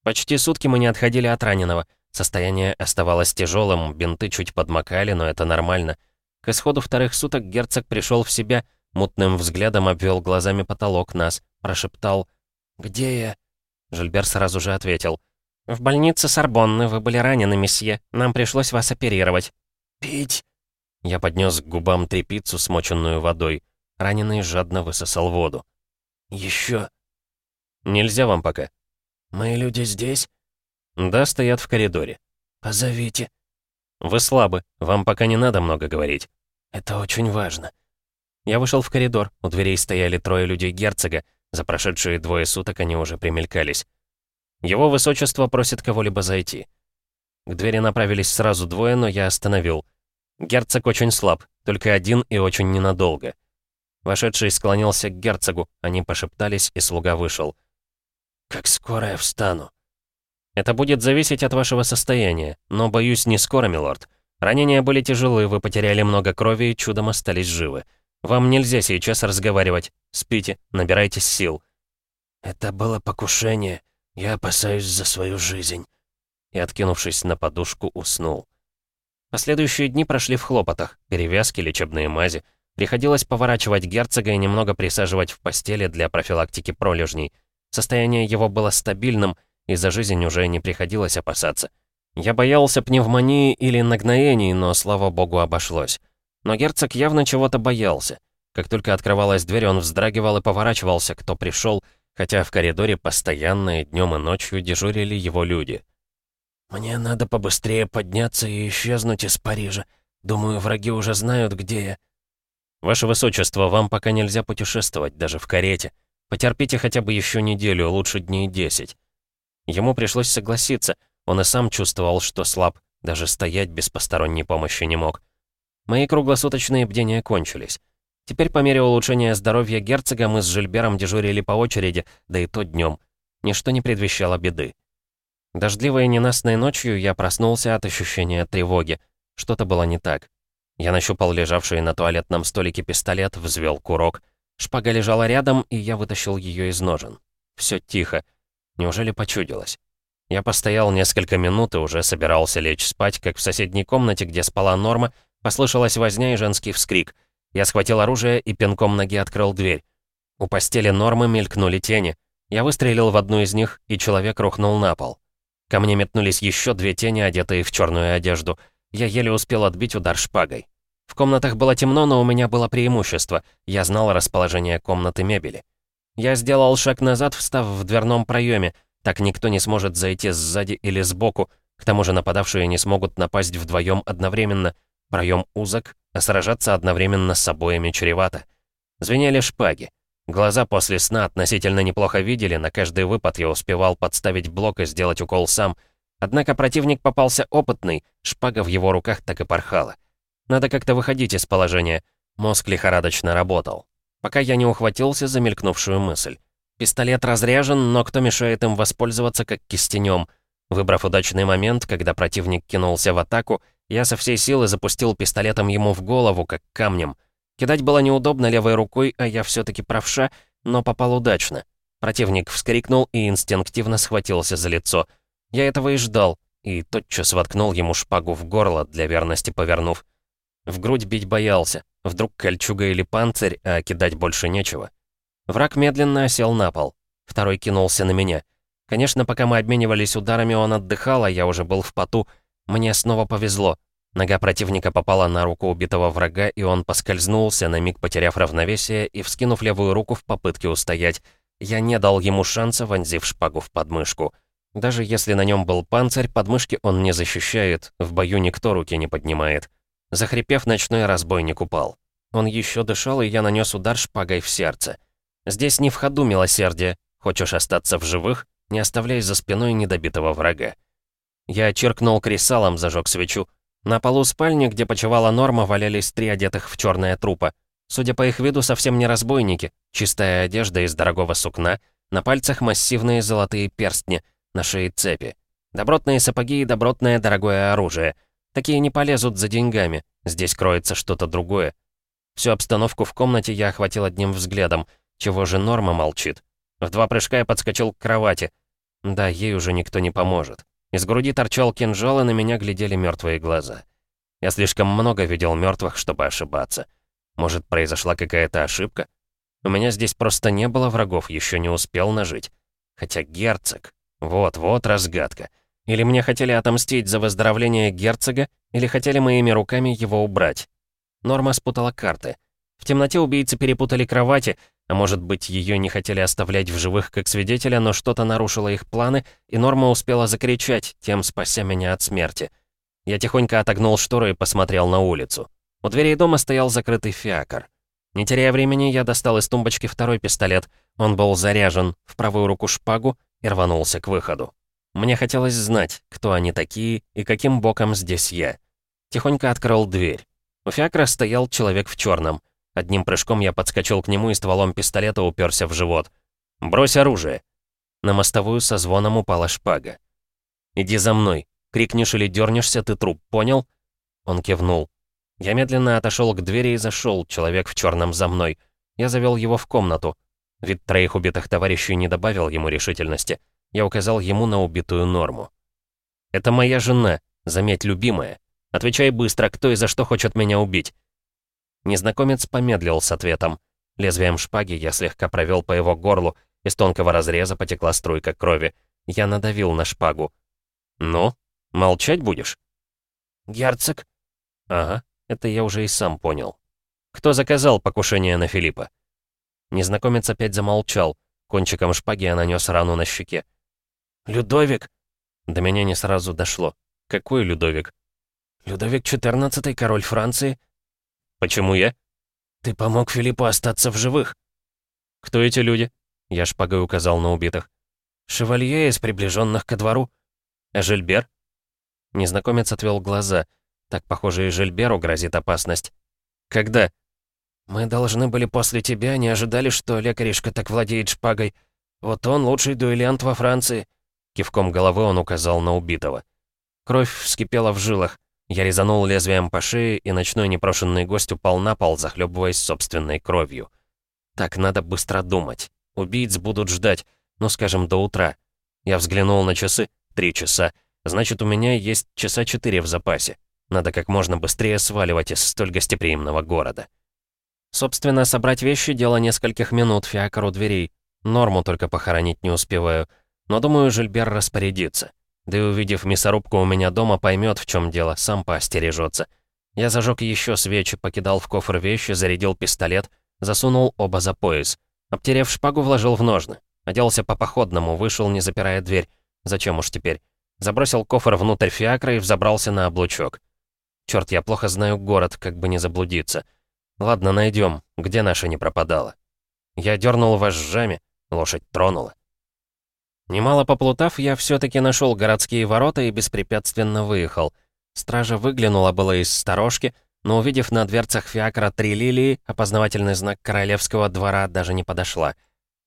Почти сутки мы не отходили от раненого. Состояние оставалось тяжелым, бинты чуть подмокали, но это нормально. К исходу вторых суток герцог пришел в себя, мутным взглядом обвел глазами потолок нас, прошептал «Где я?» Жильбер сразу же ответил «В больнице Сорбонны вы были ранены, месье. Нам пришлось вас оперировать». «Пить?» Я поднес к губам трепицу, смоченную водой. Раненый жадно высосал воду. «Еще?» «Нельзя вам пока». «Мои люди здесь?» «Да, стоят в коридоре». «Позовите». «Вы слабы, вам пока не надо много говорить». «Это очень важно». Я вышел в коридор, у дверей стояли трое людей герцога, за прошедшие двое суток они уже примелькались. Его высочество просит кого-либо зайти. К двери направились сразу двое, но я остановил. Герцог очень слаб, только один и очень ненадолго. Вошедший склонился к герцогу, они пошептались, и слуга вышел. «Как скоро я встану?» Это будет зависеть от вашего состояния, но, боюсь, не скоро, милорд. Ранения были тяжелые, вы потеряли много крови и чудом остались живы. Вам нельзя сейчас разговаривать. Спите, набирайтесь сил». «Это было покушение. Я опасаюсь за свою жизнь». И, откинувшись на подушку, уснул. Последующие дни прошли в хлопотах. Перевязки, лечебные мази. Приходилось поворачивать герцога и немного присаживать в постели для профилактики пролежней. Состояние его было стабильным — и за жизнь уже не приходилось опасаться. Я боялся пневмонии или нагноений, но, слава богу, обошлось. Но герцог явно чего-то боялся. Как только открывалась дверь, он вздрагивал и поворачивался, кто пришел, хотя в коридоре постоянно и днем и ночью дежурили его люди. «Мне надо побыстрее подняться и исчезнуть из Парижа. Думаю, враги уже знают, где я». «Ваше Высочество, вам пока нельзя путешествовать, даже в карете. Потерпите хотя бы еще неделю, лучше дней десять. Ему пришлось согласиться, он и сам чувствовал, что слаб, даже стоять без посторонней помощи не мог. Мои круглосуточные бдения кончились. Теперь по мере улучшения здоровья герцога мы с Жильбером дежурили по очереди, да и то днем. Ничто не предвещало беды. Дождливой и ненастной ночью я проснулся от ощущения тревоги. Что-то было не так. Я нащупал лежавший на туалетном столике пистолет, взвел курок. Шпага лежала рядом, и я вытащил ее из ножен. Все тихо. Неужели почудилось? Я постоял несколько минут и уже собирался лечь спать, как в соседней комнате, где спала Норма, послышалась возня и женский вскрик. Я схватил оружие и пинком ноги открыл дверь. У постели Нормы мелькнули тени. Я выстрелил в одну из них, и человек рухнул на пол. Ко мне метнулись еще две тени, одетые в черную одежду. Я еле успел отбить удар шпагой. В комнатах было темно, но у меня было преимущество. Я знал расположение комнаты мебели. Я сделал шаг назад, встав в дверном проеме. Так никто не сможет зайти сзади или сбоку. К тому же нападавшие не смогут напасть вдвоем одновременно. Проем узок, а сражаться одновременно с обоими чревато. Звенели шпаги. Глаза после сна относительно неплохо видели, на каждый выпад я успевал подставить блок и сделать укол сам. Однако противник попался опытный, шпага в его руках так и порхала. Надо как-то выходить из положения. Мозг лихорадочно работал. Пока я не ухватился за мелькнувшую мысль. Пистолет разряжен, но кто мешает им воспользоваться как кистенем? Выбрав удачный момент, когда противник кинулся в атаку, я со всей силы запустил пистолетом ему в голову, как камнем — Кидать было неудобно левой рукой, а я все-таки правша, но попал удачно. Противник вскрикнул и инстинктивно схватился за лицо. Я этого и ждал, и тотчас воткнул ему шпагу в горло, для верности повернув. В грудь бить боялся. Вдруг кольчуга или панцирь, а кидать больше нечего. Враг медленно осел на пол. Второй кинулся на меня. Конечно, пока мы обменивались ударами, он отдыхал, а я уже был в поту. Мне снова повезло. Нога противника попала на руку убитого врага, и он поскользнулся, на миг потеряв равновесие и вскинув левую руку в попытке устоять. Я не дал ему шанса, вонзив шпагу в подмышку. Даже если на нем был панцирь, подмышки он не защищает, в бою никто руки не поднимает. Захрипев, ночной разбойник упал. Он еще дышал, и я нанес удар шпагой в сердце. Здесь не в ходу милосердие. Хочешь остаться в живых? Не оставляй за спиной недобитого врага. Я черкнул кресалом, зажег свечу, на полу спальни, где почивала Норма, валялись три одетых в черное трупа. Судя по их виду, совсем не разбойники. Чистая одежда из дорогого сукна, на пальцах массивные золотые перстни, на шее цепи. Добротные сапоги и добротное дорогое оружие. Такие не полезут за деньгами, здесь кроется что-то другое. Всю обстановку в комнате я охватил одним взглядом. Чего же Норма молчит? В два прыжка я подскочил к кровати. Да, ей уже никто не поможет. Из груди торчал кинжал, и на меня глядели мертвые глаза. Я слишком много видел мертвых, чтобы ошибаться. Может, произошла какая-то ошибка? У меня здесь просто не было врагов, еще не успел нажить. Хотя герцог... Вот-вот разгадка. Или мне хотели отомстить за выздоровление герцога, или хотели моими руками его убрать. Норма спутала карты. В темноте убийцы перепутали кровати, а может быть, ее не хотели оставлять в живых как свидетеля, но что-то нарушило их планы, и Норма успела закричать, тем спася меня от смерти. Я тихонько отогнул шторы и посмотрел на улицу. У дверей дома стоял закрытый фиакр. Не теряя времени, я достал из тумбочки второй пистолет. Он был заряжен, в правую руку шпагу и рванулся к выходу. Мне хотелось знать, кто они такие и каким боком здесь я. Тихонько открыл дверь. У фиакра стоял человек в черном. Одним прыжком я подскочил к нему и стволом пистолета уперся в живот. «Брось оружие!» На мостовую со звоном упала шпага. «Иди за мной. Крикнешь или дернешься, ты труп, понял?» Он кивнул. Я медленно отошел к двери и зашел, человек в черном за мной. Я завел его в комнату. Вид троих убитых товарищей не добавил ему решительности. Я указал ему на убитую норму. «Это моя жена, заметь, любимая. Отвечай быстро, кто и за что хочет меня убить. Незнакомец помедлил с ответом. Лезвием шпаги я слегка провел по его горлу, из тонкого разреза потекла струйка крови. Я надавил на шпагу. «Ну, молчать будешь?» «Герцог?» «Ага, это я уже и сам понял. Кто заказал покушение на Филиппа?» Незнакомец опять замолчал. Кончиком шпаги я нанес рану на щеке. «Людовик?» До меня не сразу дошло. «Какой Людовик?» «Людовик XIV, король Франции?» «Почему я?» «Ты помог Филиппу остаться в живых». «Кто эти люди?» Я шпагой указал на убитых. «Шевалье из приближенных ко двору». «А Жильбер?» Незнакомец отвел глаза. Так, похоже, и Жильберу грозит опасность. «Когда?» «Мы должны были после тебя, не ожидали, что лекаришка так владеет шпагой. «Вот он, лучший дуэлянт во Франции!» Кивком головы он указал на убитого. Кровь вскипела в жилах. Я резанул лезвием по шее, и ночной непрошенный гость упал на пол, захлебываясь собственной кровью. Так, надо быстро думать. Убийц будут ждать, ну, скажем, до утра. Я взглянул на часы. Три часа. Значит, у меня есть часа четыре в запасе. Надо как можно быстрее сваливать из столь гостеприимного города. Собственно, собрать вещи — дело нескольких минут, фиакр дверей. Норму только похоронить не успеваю. Но думаю, Жильбер распорядится. Да и увидев мясорубку у меня дома, поймет, в чем дело, сам поостережется. Я зажег еще свечи, покидал в кофр вещи, зарядил пистолет, засунул оба за пояс. Обтерев шпагу, вложил в ножны. Оделся по-походному, вышел, не запирая дверь. Зачем уж теперь? Забросил кофр внутрь фиакра и взобрался на облучок. Черт, я плохо знаю город, как бы не заблудиться. Ладно, найдем, где наша не пропадала. Я дернул вожжами, лошадь тронула. Немало поплутав, я все-таки нашел городские ворота и беспрепятственно выехал. Стража выглянула было из сторожки, но увидев на дверцах фиакра три лилии, опознавательный знак королевского двора даже не подошла.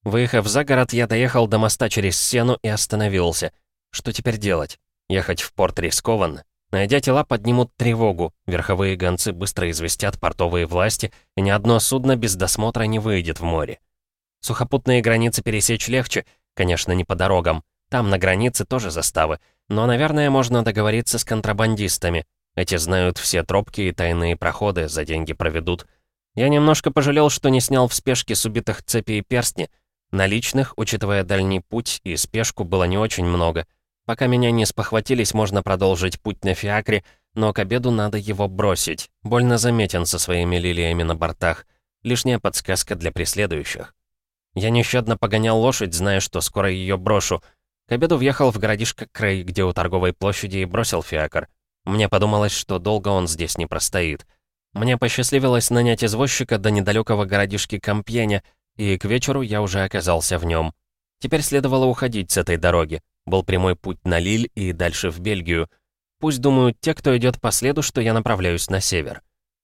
Выехав за город, я доехал до моста через Сену и остановился. Что теперь делать? Ехать в порт рискованно. Найдя тела, поднимут тревогу. Верховые гонцы быстро известят портовые власти, и ни одно судно без досмотра не выйдет в море. Сухопутные границы пересечь легче, конечно, не по дорогам. Там на границе тоже заставы. Но, наверное, можно договориться с контрабандистами. Эти знают все тропки и тайные проходы, за деньги проведут. Я немножко пожалел, что не снял в спешке с убитых цепи и перстни. Наличных, учитывая дальний путь и спешку, было не очень много — Пока меня не спохватились, можно продолжить путь на Фиакре, но к обеду надо его бросить. Больно заметен со своими лилиями на бортах. Лишняя подсказка для преследующих. Я нещадно погонял лошадь, зная, что скоро ее брошу. К обеду въехал в городишко Крей, где у торговой площади и бросил фиакр. Мне подумалось, что долго он здесь не простоит. Мне посчастливилось нанять извозчика до недалекого городишки Кампьеня, и к вечеру я уже оказался в нем. Теперь следовало уходить с этой дороги. Был прямой путь на Лиль и дальше в Бельгию. Пусть думают те, кто идет по следу, что я направляюсь на север.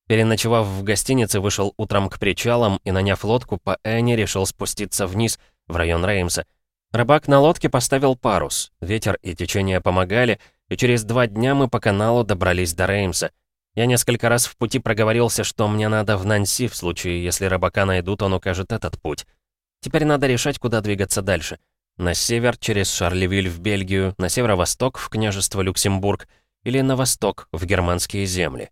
Переночевав в гостинице, вышел утром к причалам и, наняв лодку по Эне, решил спуститься вниз, в район Реймса. Рыбак на лодке поставил парус, ветер и течение помогали, и через два дня мы по каналу добрались до Реймса. Я несколько раз в пути проговорился, что мне надо в Нанси, в случае, если рыбака найдут, он укажет этот путь. Теперь надо решать, куда двигаться дальше. На север через Шарлевиль в Бельгию, на северо-восток в княжество Люксембург или на восток в германские земли.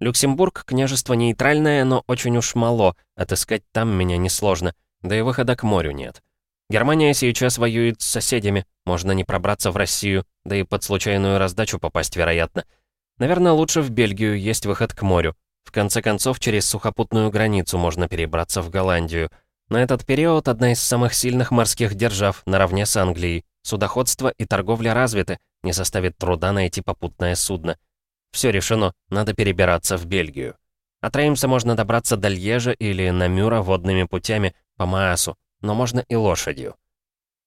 Люксембург — княжество нейтральное, но очень уж мало, отыскать там меня несложно, да и выхода к морю нет. Германия сейчас воюет с соседями, можно не пробраться в Россию, да и под случайную раздачу попасть вероятно. Наверное, лучше в Бельгию есть выход к морю. В конце концов, через сухопутную границу можно перебраться в Голландию — на этот период одна из самых сильных морских держав, наравне с Англией. Судоходство и торговля развиты, не составит труда найти попутное судно. Все решено, надо перебираться в Бельгию. От Реймса можно добраться до Льежа или Намюра водными путями по Маасу, но можно и лошадью.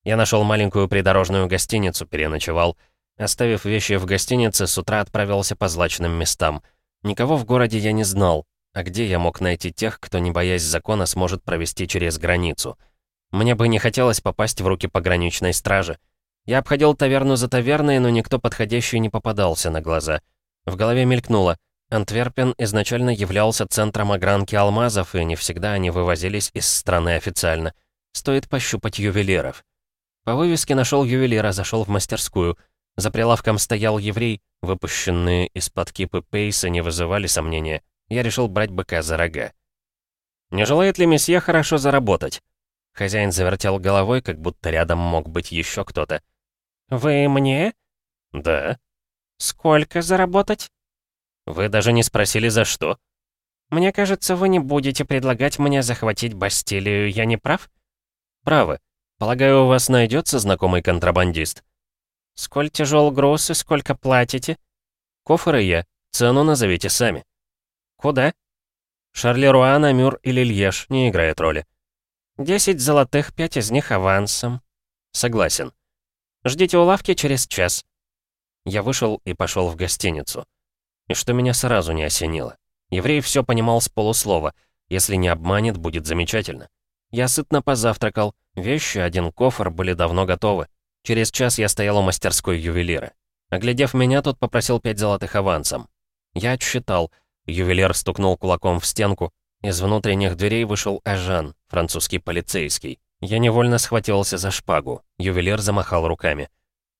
Я нашел маленькую придорожную гостиницу, переночевал. Оставив вещи в гостинице, с утра отправился по злачным местам. Никого в городе я не знал, а где я мог найти тех, кто, не боясь закона, сможет провести через границу? Мне бы не хотелось попасть в руки пограничной стражи. Я обходил таверну за таверной, но никто подходящий не попадался на глаза. В голове мелькнуло. Антверпен изначально являлся центром огранки алмазов, и не всегда они вывозились из страны официально. Стоит пощупать ювелиров. По вывеске нашел ювелира, зашел в мастерскую. За прилавком стоял еврей. Выпущенные из-под кипы пейса не вызывали сомнения я решил брать быка за рога. «Не желает ли месье хорошо заработать?» Хозяин завертел головой, как будто рядом мог быть еще кто-то. «Вы мне?» «Да». «Сколько заработать?» «Вы даже не спросили, за что?» «Мне кажется, вы не будете предлагать мне захватить Бастилию, я не прав?» «Правы. Полагаю, у вас найдется знакомый контрабандист?» «Сколь тяжел груз и сколько платите?» «Кофр и я. Цену назовите сами». «Куда?» «Шарлеруа, Намюр или Льеж, не играет роли». «Десять золотых, пять из них авансом». «Согласен». «Ждите у лавки через час». Я вышел и пошел в гостиницу. И что меня сразу не осенило. Еврей все понимал с полуслова. Если не обманет, будет замечательно. Я сытно позавтракал, вещи, один кофр были давно готовы. Через час я стоял у мастерской ювелира. Оглядев меня, тот попросил пять золотых авансом. Я отсчитал. Ювелир стукнул кулаком в стенку. Из внутренних дверей вышел Ажан, французский полицейский. Я невольно схватился за шпагу. Ювелир замахал руками.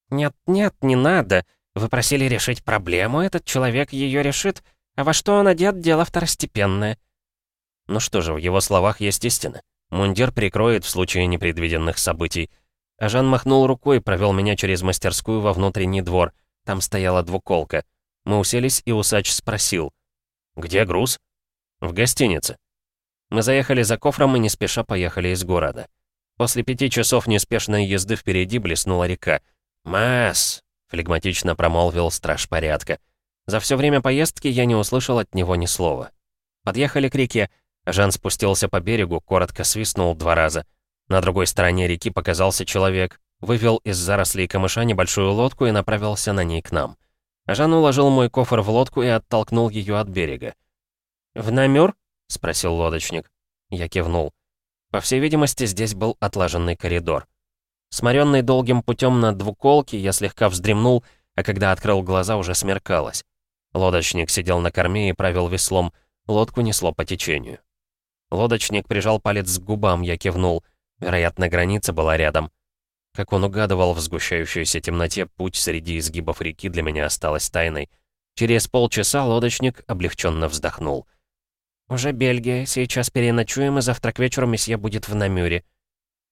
«Нет, нет, не надо. Вы просили решить проблему, этот человек ее решит. А во что он одет, дело второстепенное». Ну что же, в его словах есть истина. Мундир прикроет в случае непредвиденных событий. А Жан махнул рукой провел меня через мастерскую во внутренний двор. Там стояла двуколка. Мы уселись, и усач спросил. «Где груз?» «В гостинице». Мы заехали за кофром и не спеша поехали из города. После пяти часов неспешной езды впереди блеснула река. «Масс!» — флегматично промолвил страж порядка. За все время поездки я не услышал от него ни слова. Подъехали к реке, Жан спустился по берегу, коротко свистнул два раза. На другой стороне реки показался человек, вывел из зарослей камыша небольшую лодку и направился на ней к нам. Жан уложил мой кофр в лодку и оттолкнул ее от берега. «В намёр?» — спросил лодочник. Я кивнул. По всей видимости, здесь был отлаженный коридор. Сморенный долгим путем на двуколке, я слегка вздремнул, а когда открыл глаза, уже смеркалось. Лодочник сидел на корме и правил веслом, лодку несло по течению. Лодочник прижал палец к губам, я кивнул. Вероятно, граница была рядом. Как он угадывал в сгущающейся темноте, путь среди изгибов реки для меня осталась тайной. Через полчаса лодочник облегченно вздохнул. «Уже Бельгия, сейчас переночуем, и завтра к вечеру месье будет в Намюре».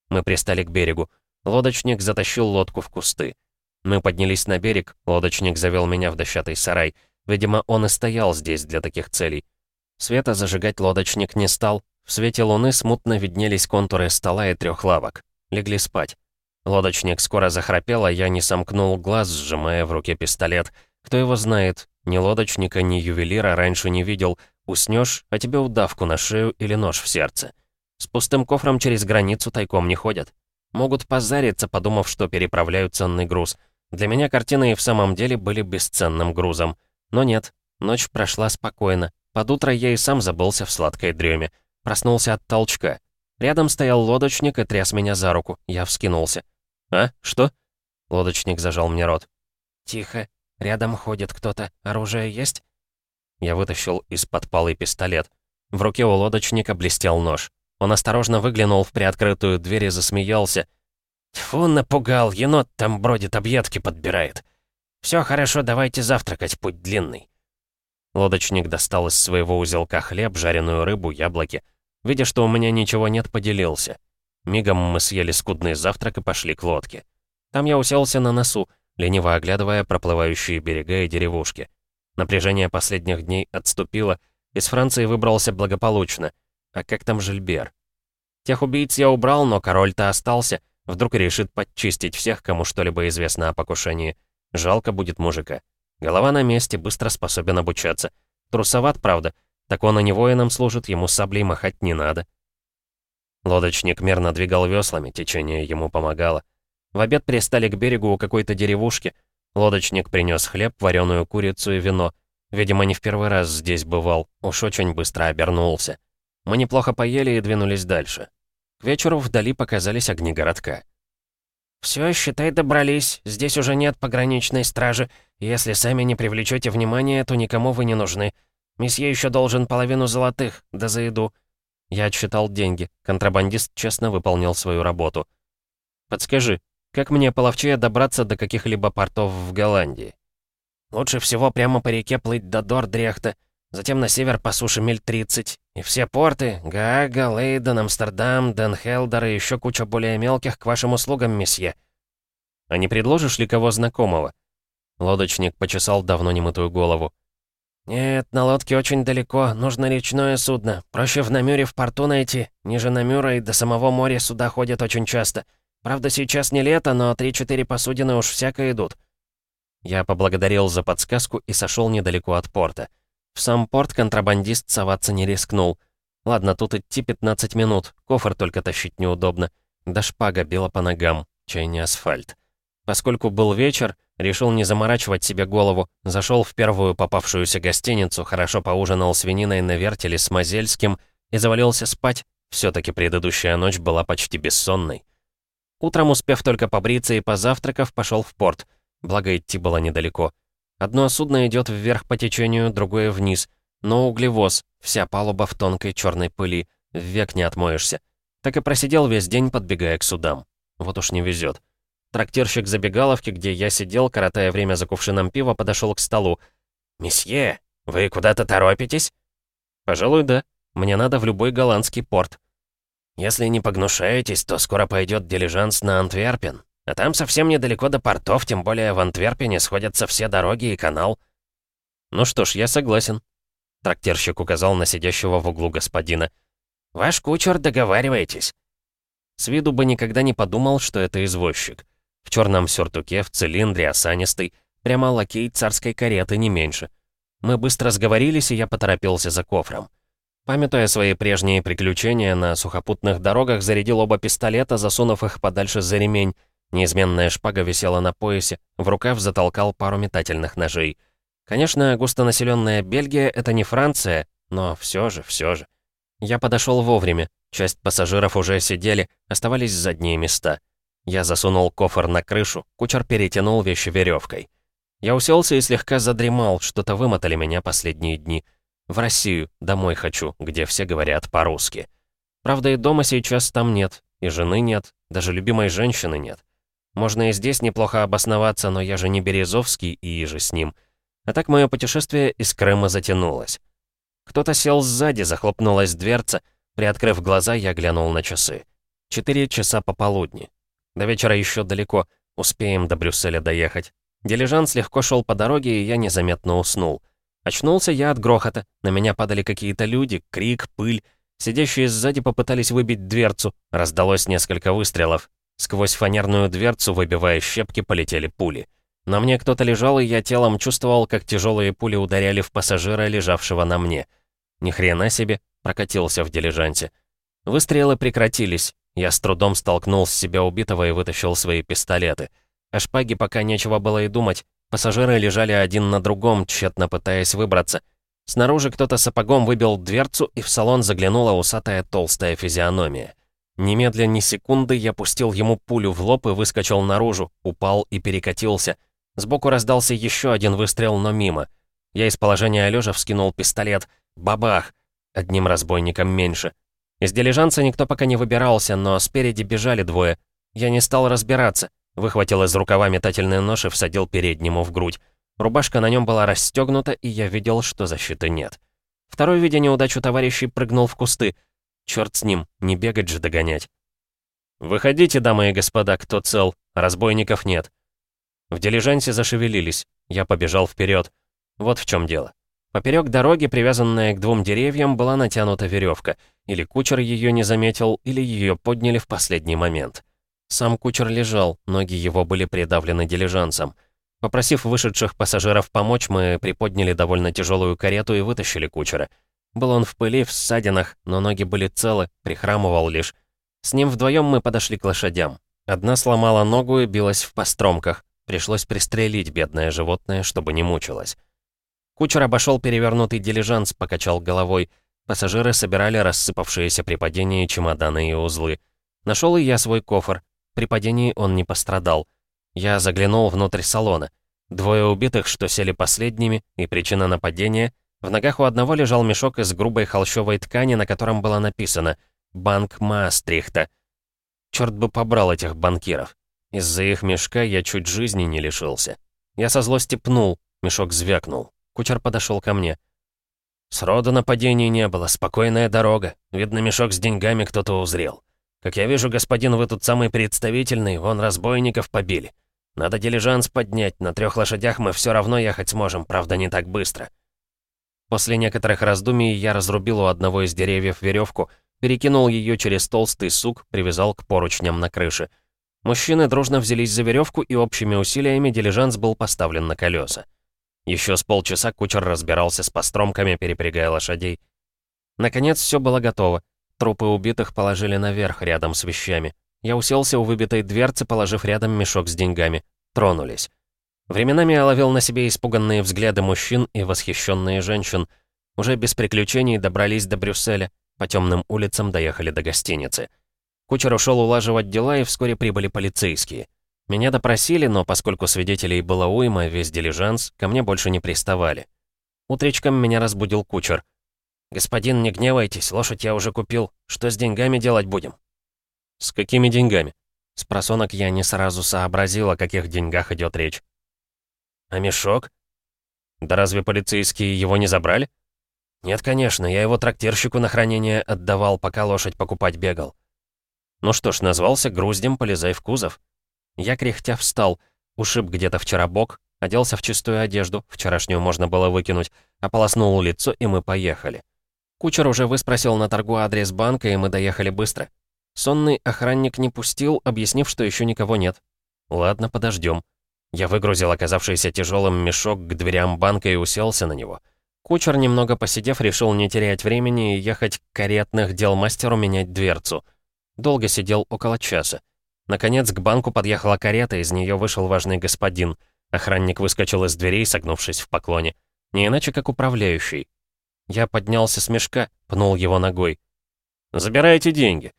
Мы пристали к берегу. Лодочник затащил лодку в кусты. Мы поднялись на берег, лодочник завел меня в дощатый сарай. Видимо, он и стоял здесь для таких целей. Света зажигать лодочник не стал. В свете луны смутно виднелись контуры стола и трех лавок. Легли спать. Лодочник скоро захрапел, а я не сомкнул глаз, сжимая в руке пистолет. Кто его знает, ни лодочника, ни ювелира раньше не видел. Уснешь, а тебе удавку на шею или нож в сердце. С пустым кофром через границу тайком не ходят. Могут позариться, подумав, что переправляют ценный груз. Для меня картины и в самом деле были бесценным грузом. Но нет, ночь прошла спокойно. Под утро я и сам забылся в сладкой дреме. Проснулся от толчка. Рядом стоял лодочник и тряс меня за руку. Я вскинулся. «А? Что?» Лодочник зажал мне рот. «Тихо. Рядом ходит кто-то. Оружие есть?» Я вытащил из-под полы пистолет. В руке у лодочника блестел нож. Он осторожно выглянул в приоткрытую дверь и засмеялся. «Тьфу, напугал, енот там бродит, объедки подбирает. Все хорошо, давайте завтракать, путь длинный». Лодочник достал из своего узелка хлеб, жареную рыбу, яблоки. Видя, что у меня ничего нет, поделился. Мигом мы съели скудный завтрак и пошли к лодке. Там я уселся на носу, лениво оглядывая проплывающие берега и деревушки. Напряжение последних дней отступило, из Франции выбрался благополучно. А как там Жильбер? Тех убийц я убрал, но король-то остался. Вдруг решит подчистить всех, кому что-либо известно о покушении. Жалко будет мужика. Голова на месте, быстро способен обучаться. Трусоват, правда. Так он и не воином служит, ему саблей махать не надо. Лодочник мерно двигал веслами, течение ему помогало. В обед пристали к берегу у какой-то деревушки. Лодочник принес хлеб, вареную курицу и вино. Видимо, не в первый раз здесь бывал, уж очень быстро обернулся. Мы неплохо поели и двинулись дальше. К вечеру вдали показались огни городка. «Все, считай, добрались. Здесь уже нет пограничной стражи. Если сами не привлечете внимания, то никому вы не нужны. Месье еще должен половину золотых, да за еду». Я отсчитал деньги. Контрабандист честно выполнил свою работу. «Подскажи, как мне половчее добраться до каких-либо портов в Голландии?» «Лучше всего прямо по реке плыть до Дордрехта, затем на север по суше миль 30. И все порты — Гаага, Лейден, Амстердам, Ден Хелдер и еще куча более мелких к вашим услугам, месье». «А не предложишь ли кого знакомого?» Лодочник почесал давно немытую голову. «Нет, на лодке очень далеко, нужно речное судно. Проще в Намюре в порту найти. Ниже Намюра и до самого моря сюда ходят очень часто. Правда, сейчас не лето, но 3-4 посудины уж всяко идут». Я поблагодарил за подсказку и сошел недалеко от порта. В сам порт контрабандист соваться не рискнул. Ладно, тут идти 15 минут, кофр только тащить неудобно. Да шпага била по ногам, чай не асфальт. Поскольку был вечер, решил не заморачивать себе голову, зашел в первую попавшуюся гостиницу, хорошо поужинал свининой на вертеле с Мазельским и завалился спать, все таки предыдущая ночь была почти бессонной. Утром, успев только побриться и позавтракав, пошел в порт. Благо, идти было недалеко. Одно судно идет вверх по течению, другое вниз. Но углевоз, вся палуба в тонкой черной пыли, век не отмоешься. Так и просидел весь день, подбегая к судам. Вот уж не везет. Трактирщик забегаловки, где я сидел, коротая время за кувшином пива, подошел к столу. «Месье, вы куда-то торопитесь?» «Пожалуй, да. Мне надо в любой голландский порт». «Если не погнушаетесь, то скоро пойдет дилижанс на Антверпен. А там совсем недалеко до портов, тем более в Антверпене сходятся все дороги и канал». «Ну что ж, я согласен». Трактирщик указал на сидящего в углу господина. «Ваш кучер, договаривайтесь». С виду бы никогда не подумал, что это извозчик. В черном сюртуке, в цилиндре, осанистый, прямо лакей царской кареты, не меньше. Мы быстро сговорились, и я поторопился за кофром. Памятуя свои прежние приключения на сухопутных дорогах, зарядил оба пистолета, засунув их подальше за ремень. Неизменная шпага висела на поясе, в рукав затолкал пару метательных ножей. Конечно, густонаселенная Бельгия — это не Франция, но все же, все же. Я подошел вовремя, часть пассажиров уже сидели, оставались задние места. Я засунул кофр на крышу, кучер перетянул вещи веревкой. Я уселся и слегка задремал, что-то вымотали меня последние дни. В Россию, домой хочу, где все говорят по-русски. Правда, и дома сейчас там нет, и жены нет, даже любимой женщины нет. Можно и здесь неплохо обосноваться, но я же не Березовский и же с ним. А так мое путешествие из Крыма затянулось. Кто-то сел сзади, захлопнулась дверца. Приоткрыв глаза, я глянул на часы. Четыре часа пополудни. До вечера еще далеко, успеем до Брюсселя доехать. Дилижанс легко шел по дороге, и я незаметно уснул. Очнулся я от грохота, на меня падали какие-то люди, крик, пыль. Сидящие сзади попытались выбить дверцу, раздалось несколько выстрелов. Сквозь фанерную дверцу, выбивая щепки, полетели пули. На мне кто-то лежал, и я телом чувствовал, как тяжелые пули ударяли в пассажира, лежавшего на мне. Ни хрена себе, прокатился в дилижансе. Выстрелы прекратились, я с трудом столкнул с себя убитого и вытащил свои пистолеты. О шпаге пока нечего было и думать. Пассажиры лежали один на другом, тщетно пытаясь выбраться. Снаружи кто-то сапогом выбил дверцу, и в салон заглянула усатая толстая физиономия. Немедля ни секунды я пустил ему пулю в лоб и выскочил наружу, упал и перекатился. Сбоку раздался еще один выстрел, но мимо. Я из положения лежа вскинул пистолет. Бабах! Одним разбойником меньше. Из дилижанса никто пока не выбирался, но спереди бежали двое. Я не стал разбираться. Выхватил из рукава метательный нож и всадил переднему в грудь. Рубашка на нем была расстегнута, и я видел, что защиты нет. Второй, видя неудачу товарищей, прыгнул в кусты. Черт с ним, не бегать же догонять. «Выходите, дамы и господа, кто цел, разбойников нет». В дилижансе зашевелились. Я побежал вперед. Вот в чем дело. Поперек дороги, привязанная к двум деревьям, была натянута веревка. Или кучер ее не заметил, или ее подняли в последний момент. Сам кучер лежал, ноги его были придавлены дилижансом. Попросив вышедших пассажиров помочь, мы приподняли довольно тяжелую карету и вытащили кучера. Был он в пыли, в ссадинах, но ноги были целы, прихрамывал лишь. С ним вдвоем мы подошли к лошадям. Одна сломала ногу и билась в постромках. Пришлось пристрелить бедное животное, чтобы не мучилось. Кучер обошел перевернутый дилижанс, покачал головой. Пассажиры собирали рассыпавшиеся при падении чемоданы и узлы. Нашел и я свой кофр. При падении он не пострадал. Я заглянул внутрь салона. Двое убитых, что сели последними, и причина нападения — в ногах у одного лежал мешок из грубой холщовой ткани, на котором было написано «Банк Маастрихта». Черт бы побрал этих банкиров. Из-за их мешка я чуть жизни не лишился. Я со злости пнул, мешок звякнул. Кучер подошел ко мне. «Сроду нападений не было, спокойная дорога. Видно, мешок с деньгами кто-то узрел. Как я вижу, господин, вы тут самый представительный, вон разбойников побили. Надо дилижанс поднять, на трех лошадях мы все равно ехать сможем, правда, не так быстро». После некоторых раздумий я разрубил у одного из деревьев веревку, перекинул ее через толстый сук, привязал к поручням на крыше. Мужчины дружно взялись за веревку, и общими усилиями дилижанс был поставлен на колеса. Еще с полчаса кучер разбирался с постромками, перепрягая лошадей. Наконец все было готово. Трупы убитых положили наверх, рядом с вещами. Я уселся у выбитой дверцы, положив рядом мешок с деньгами. Тронулись. Временами я ловил на себе испуганные взгляды мужчин и восхищенные женщин. Уже без приключений добрались до Брюсселя. По темным улицам доехали до гостиницы. Кучер ушел улаживать дела, и вскоре прибыли полицейские. Меня допросили, но поскольку свидетелей было уйма, весь дилижанс, ко мне больше не приставали. Утречком меня разбудил кучер. «Господин, не гневайтесь, лошадь я уже купил. Что с деньгами делать будем?» «С какими деньгами?» С просонок я не сразу сообразил, о каких деньгах идет речь. «А мешок?» «Да разве полицейские его не забрали?» «Нет, конечно, я его трактирщику на хранение отдавал, пока лошадь покупать бегал». «Ну что ж, назвался груздем, полезай в кузов». Я кряхтя встал, ушиб где-то вчера бок, оделся в чистую одежду, вчерашнюю можно было выкинуть, ополоснул лицо, и мы поехали. Кучер уже выспросил на торгу адрес банка, и мы доехали быстро. Сонный охранник не пустил, объяснив, что еще никого нет. Ладно, подождем. Я выгрузил оказавшийся тяжелым мешок к дверям банка и уселся на него. Кучер, немного посидев, решил не терять времени и ехать к каретных дел мастеру менять дверцу. Долго сидел около часа. Наконец к банку подъехала карета, из нее вышел важный господин. Охранник выскочил из дверей, согнувшись в поклоне. Не иначе, как управляющий. Я поднялся с мешка, пнул его ногой. «Забирайте деньги».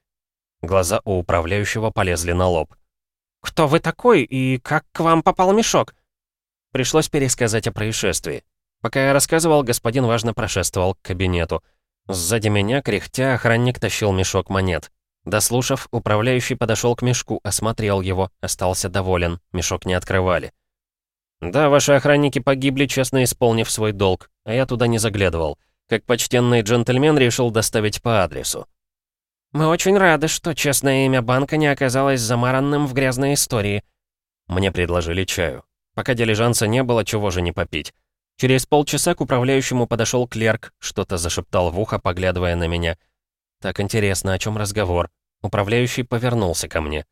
Глаза у управляющего полезли на лоб. «Кто вы такой и как к вам попал мешок?» Пришлось пересказать о происшествии. Пока я рассказывал, господин важно прошествовал к кабинету. Сзади меня, кряхтя, охранник тащил мешок монет. Дослушав, управляющий подошел к мешку, осмотрел его, остался доволен, мешок не открывали. «Да, ваши охранники погибли, честно исполнив свой долг, а я туда не заглядывал. Как почтенный джентльмен решил доставить по адресу». «Мы очень рады, что честное имя банка не оказалось замаранным в грязной истории». Мне предложили чаю. Пока дилижанса не было, чего же не попить. Через полчаса к управляющему подошел клерк, что-то зашептал в ухо, поглядывая на меня. Так интересно, о чем разговор. Управляющий повернулся ко мне.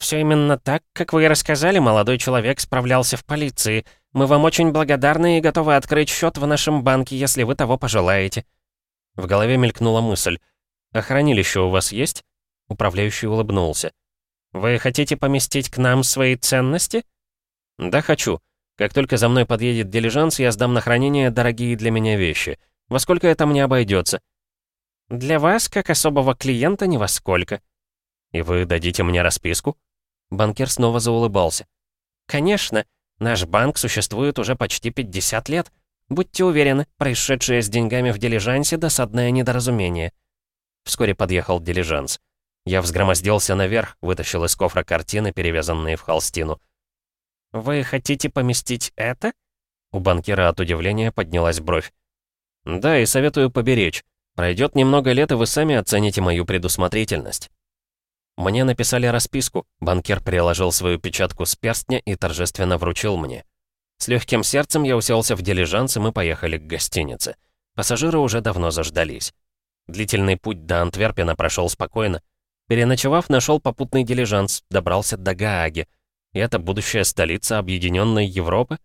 «Все именно так, как вы и рассказали, молодой человек справлялся в полиции. Мы вам очень благодарны и готовы открыть счет в нашем банке, если вы того пожелаете». В голове мелькнула мысль. «А хранилище у вас есть?» Управляющий улыбнулся. «Вы хотите поместить к нам свои ценности?» «Да, хочу. Как только за мной подъедет дилижанс, я сдам на хранение дорогие для меня вещи. Во сколько это мне обойдется? «Для вас, как особого клиента, ни во сколько». «И вы дадите мне расписку?» Банкир снова заулыбался. «Конечно. Наш банк существует уже почти 50 лет. Будьте уверены, происшедшее с деньгами в дилижансе — досадное недоразумение». Вскоре подъехал дилижанс. Я взгромоздился наверх, вытащил из кофра картины, перевязанные в холстину. «Вы хотите поместить это?» У банкира от удивления поднялась бровь. «Да, и советую поберечь. Пройдет немного лет, и вы сами оцените мою предусмотрительность. Мне написали расписку, банкир приложил свою печатку с перстня и торжественно вручил мне. С легким сердцем я уселся в дилижанс, и мы поехали к гостинице. Пассажиры уже давно заждались. Длительный путь до Антверпена прошел спокойно. Переночевав, нашел попутный дилижанс, добрался до Гааги. И это будущая столица Объединенной Европы?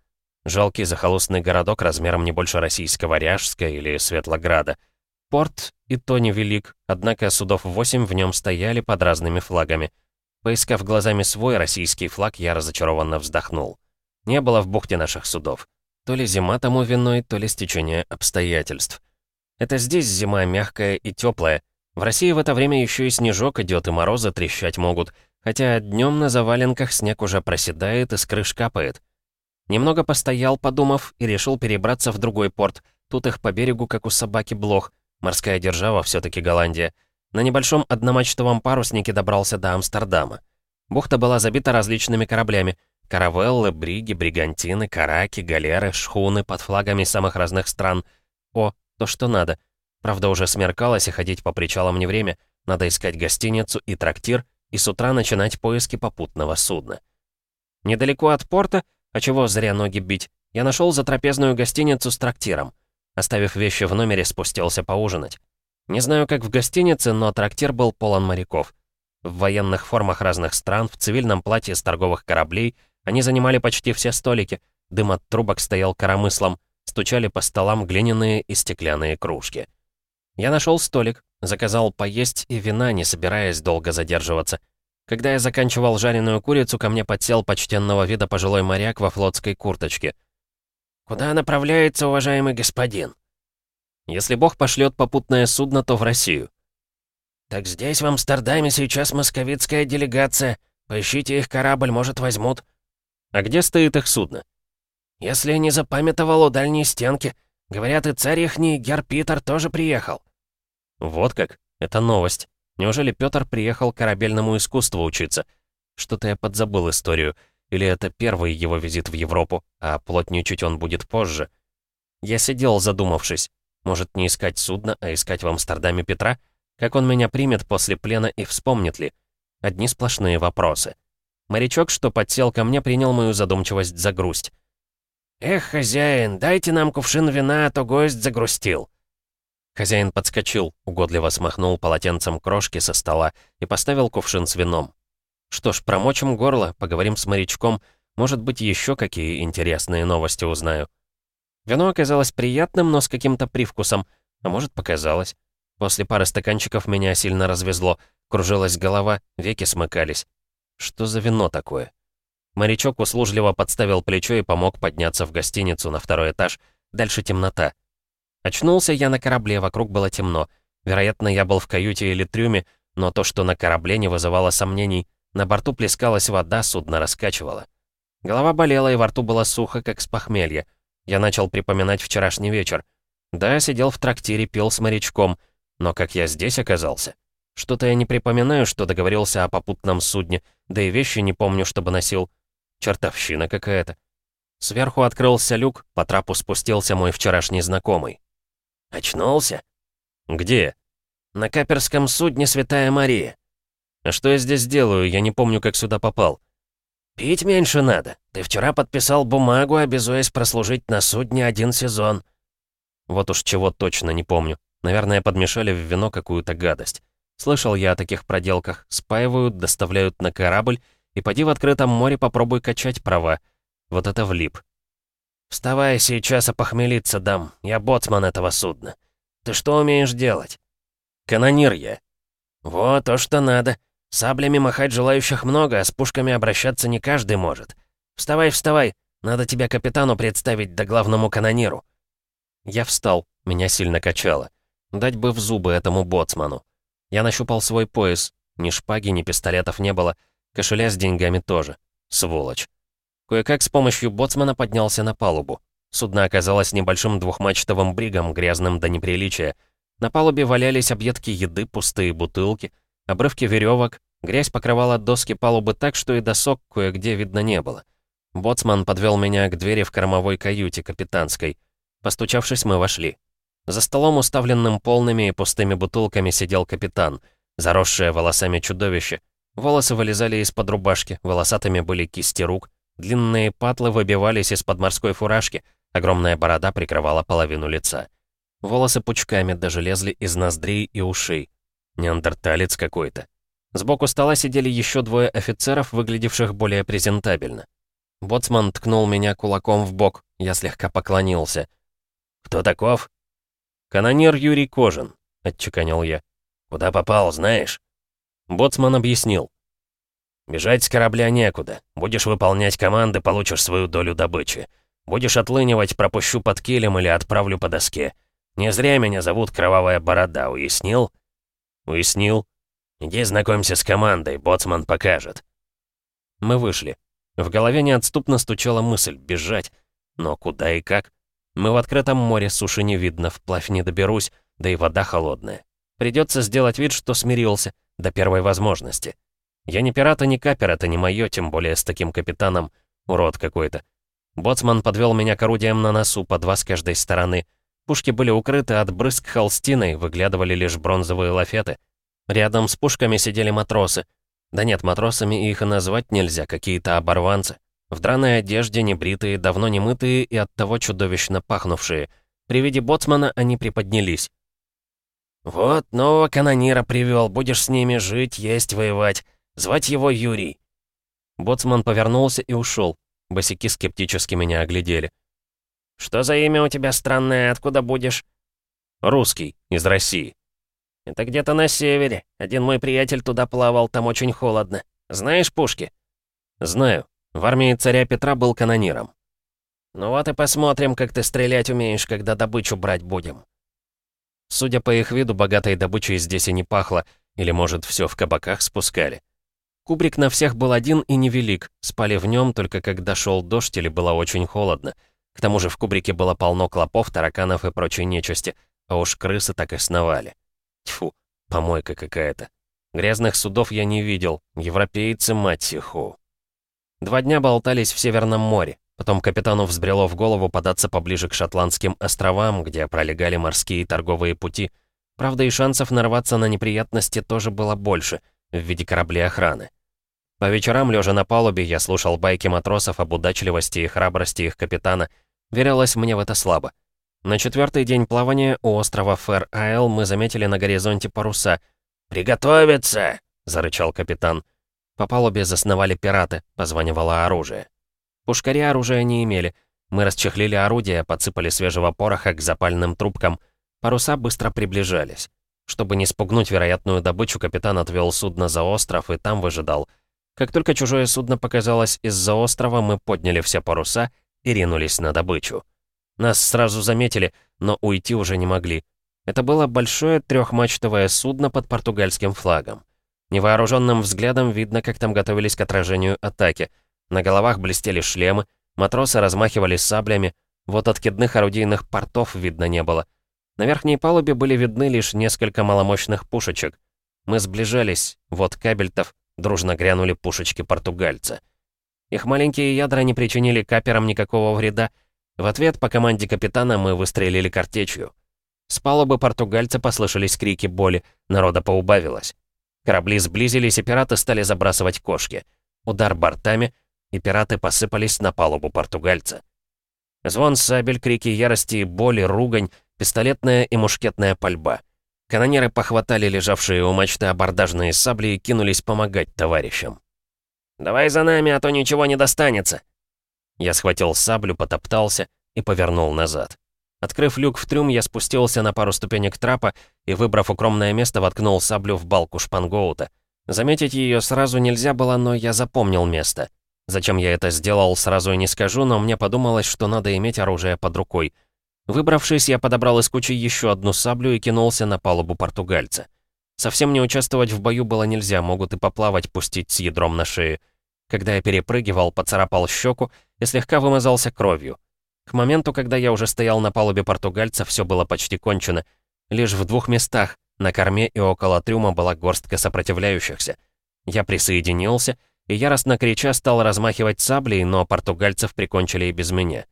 Жалкий захолустный городок размером не больше российского Ряжска или Светлограда — Порт и то невелик, однако судов восемь в нем стояли под разными флагами. Поискав глазами свой российский флаг, я разочарованно вздохнул. Не было в бухте наших судов. То ли зима тому виной, то ли стечение обстоятельств. Это здесь зима мягкая и теплая. В России в это время еще и снежок идет, и морозы трещать могут, хотя днем на заваленках снег уже проседает и с крыш капает. Немного постоял, подумав, и решил перебраться в другой порт. Тут их по берегу, как у собаки, блох — Морская держава все таки Голландия. На небольшом одномачтовом паруснике добрался до Амстердама. Бухта была забита различными кораблями. Каравеллы, бриги, бригантины, караки, галеры, шхуны под флагами самых разных стран. О, то, что надо. Правда, уже смеркалось, и ходить по причалам не время. Надо искать гостиницу и трактир, и с утра начинать поиски попутного судна. Недалеко от порта, а чего зря ноги бить, я нашел затрапезную гостиницу с трактиром. Оставив вещи в номере, спустился поужинать. Не знаю, как в гостинице, но трактир был полон моряков. В военных формах разных стран, в цивильном платье с торговых кораблей, они занимали почти все столики, дым от трубок стоял коромыслом, стучали по столам глиняные и стеклянные кружки. Я нашел столик, заказал поесть и вина, не собираясь долго задерживаться. Когда я заканчивал жареную курицу, ко мне подсел почтенного вида пожилой моряк во флотской курточке — «Куда направляется уважаемый господин?» Если Бог пошлет попутное судно, то в Россию. «Так здесь, в Амстердаме, сейчас московитская делегация. Поищите их корабль, может, возьмут». «А где стоит их судно?» «Если не запамятовал у дальней стенки. Говорят, и царь ихний, Гер Питер, тоже приехал». «Вот как? Это новость. Неужели Пётр приехал корабельному искусству учиться? Что-то я подзабыл историю. Или это первый его визит в Европу, а плотничать он будет позже?» Я сидел, задумавшись. Может, не искать судно, а искать в Амстердаме Петра? Как он меня примет после плена и вспомнит ли? Одни сплошные вопросы. Морячок, что подсел ко мне, принял мою задумчивость за грусть. «Эх, хозяин, дайте нам кувшин вина, а то гость загрустил». Хозяин подскочил, угодливо смахнул полотенцем крошки со стола и поставил кувшин с вином. Что ж, промочим горло, поговорим с морячком, может быть, еще какие интересные новости узнаю. Вино оказалось приятным, но с каким-то привкусом, а может, показалось. После пары стаканчиков меня сильно развезло, кружилась голова, веки смыкались. Что за вино такое? Морячок услужливо подставил плечо и помог подняться в гостиницу на второй этаж. Дальше темнота. Очнулся я на корабле, вокруг было темно. Вероятно, я был в каюте или трюме, но то, что на корабле, не вызывало сомнений. На борту плескалась вода, судно раскачивало. Голова болела, и во рту было сухо, как с похмелья. Я начал припоминать вчерашний вечер. Да, сидел в трактире, пил с морячком. Но как я здесь оказался? Что-то я не припоминаю, что договорился о попутном судне, да и вещи не помню, чтобы носил. Чертовщина какая-то. Сверху открылся люк, по трапу спустился мой вчерашний знакомый. «Очнулся?» «Где?» «На каперском судне Святая Мария». «А что я здесь делаю? Я не помню, как сюда попал». «Пить меньше надо. Ты вчера подписал бумагу, обязуясь прослужить на судне один сезон». Вот уж чего точно не помню. Наверное, подмешали в вино какую-то гадость. Слышал я о таких проделках. Спаивают, доставляют на корабль и поди в открытом море попробуй качать права. Вот это влип. «Вставай, сейчас опохмелиться дам. Я боцман этого судна. Ты что умеешь делать?» «Канонир я». «Вот то, что надо. Саблями махать желающих много, а с пушками обращаться не каждый может. Вставай, вставай. Надо тебя капитану представить, да главному канониру». Я встал, меня сильно качало. Дать бы в зубы этому боцману. Я нащупал свой пояс. Ни шпаги, ни пистолетов не было. Кошеля с деньгами тоже. Сволочь. Кое-как с помощью боцмана поднялся на палубу. Судно оказалось небольшим двухмачтовым бригом, грязным до неприличия. На палубе валялись объедки еды, пустые бутылки, обрывки веревок. Грязь покрывала доски палубы так, что и досок кое-где видно не было. Боцман подвел меня к двери в кормовой каюте капитанской. Постучавшись, мы вошли. За столом, уставленным полными и пустыми бутылками, сидел капитан, заросшее волосами чудовище, Волосы вылезали из-под рубашки, волосатыми были кисти рук, длинные патлы выбивались из-под морской фуражки, огромная борода прикрывала половину лица. Волосы пучками даже лезли из ноздрей и ушей. Неандерталец какой-то. Сбоку стола сидели еще двое офицеров, выглядевших более презентабельно. Боцман ткнул меня кулаком в бок, я слегка поклонился. «Кто таков?» «Канонер Юрий Кожин», — отчеканил я. «Куда попал, знаешь?» Боцман объяснил. «Бежать с корабля некуда. Будешь выполнять команды, получишь свою долю добычи. Будешь отлынивать, пропущу под килем или отправлю по доске. Не зря меня зовут Кровавая Борода, уяснил?» «Уяснил». «Иди знакомься с командой, боцман покажет». Мы вышли. В голове неотступно стучала мысль бежать. Но куда и как? Мы в открытом море, суши не видно, вплавь не доберусь, да и вода холодная. Придется сделать вид, что смирился — до первой возможности. Я не пират и не капер, это не мое, тем более с таким капитаном. Урод какой-то. Боцман подвел меня к орудиям на носу, по два с каждой стороны. Пушки были укрыты от брызг холстиной, выглядывали лишь бронзовые лафеты. Рядом с пушками сидели матросы. Да нет, матросами их и назвать нельзя, какие-то оборванцы. В драной одежде, небритые, давно не мытые и оттого чудовищно пахнувшие. При виде боцмана они приподнялись. «Вот нового канонира привел, будешь с ними жить, есть, воевать. Звать его Юрий». Боцман повернулся и ушел. Босики скептически меня оглядели. «Что за имя у тебя странное, откуда будешь?» «Русский, из России». «Это где-то на севере. Один мой приятель туда плавал, там очень холодно. Знаешь пушки?» «Знаю. В армии царя Петра был канониром». «Ну вот и посмотрим, как ты стрелять умеешь, когда добычу брать будем». Судя по их виду, богатой добычей здесь и не пахло, или, может, все в кабаках спускали. Кубрик на всех был один и невелик, спали в нем только когда шел дождь или было очень холодно. К тому же в кубрике было полно клопов, тараканов и прочей нечисти, а уж крысы так и сновали. Тьфу, помойка какая-то. Грязных судов я не видел, европейцы, мать иху. Два дня болтались в Северном море, потом капитану взбрело в голову податься поближе к Шотландским островам, где пролегали морские торговые пути. Правда, и шансов нарваться на неприятности тоже было больше, в виде кораблей охраны. По вечерам, лежа на палубе, я слушал байки матросов об удачливости и храбрости их капитана. Верилось мне в это слабо. На четвертый день плавания у острова Фэр-Айл мы заметили на горизонте паруса. «Приготовиться!» — зарычал капитан. По палубе засновали пираты, позванивало оружие. Пушкари оружия не имели. Мы расчехлили орудия, подсыпали свежего пороха к запальным трубкам. Паруса быстро приближались. Чтобы не спугнуть вероятную добычу, капитан отвел судно за остров и там выжидал — как только чужое судно показалось из-за острова, мы подняли все паруса и ринулись на добычу. Нас сразу заметили, но уйти уже не могли. Это было большое трехмачтовое судно под португальским флагом. Невооруженным взглядом видно, как там готовились к отражению атаки. На головах блестели шлемы, матросы размахивали саблями, вот откидных орудийных портов видно не было. На верхней палубе были видны лишь несколько маломощных пушечек. Мы сближались, вот кабельтов, Дружно грянули пушечки португальца. Их маленькие ядра не причинили каперам никакого вреда. В ответ по команде капитана мы выстрелили картечью. С палубы португальца послышались крики боли, народа поубавилось. Корабли сблизились, и пираты стали забрасывать кошки. Удар бортами, и пираты посыпались на палубу португальца. Звон сабель, крики ярости и боли, ругань, пистолетная и мушкетная пальба — Канонеры похватали лежавшие у мачты абордажные сабли и кинулись помогать товарищам. «Давай за нами, а то ничего не достанется!» Я схватил саблю, потоптался и повернул назад. Открыв люк в трюм, я спустился на пару ступенек трапа и, выбрав укромное место, воткнул саблю в балку шпангоута. Заметить ее сразу нельзя было, но я запомнил место. Зачем я это сделал, сразу и не скажу, но мне подумалось, что надо иметь оружие под рукой — Выбравшись, я подобрал из кучи еще одну саблю и кинулся на палубу португальца. Совсем не участвовать в бою было нельзя, могут и поплавать пустить с ядром на шее. Когда я перепрыгивал, поцарапал щеку и слегка вымазался кровью. К моменту, когда я уже стоял на палубе португальца, все было почти кончено. Лишь в двух местах, на корме и около трюма, была горстка сопротивляющихся. Я присоединился и, яростно крича, стал размахивать саблей, но португальцев прикончили и без меня.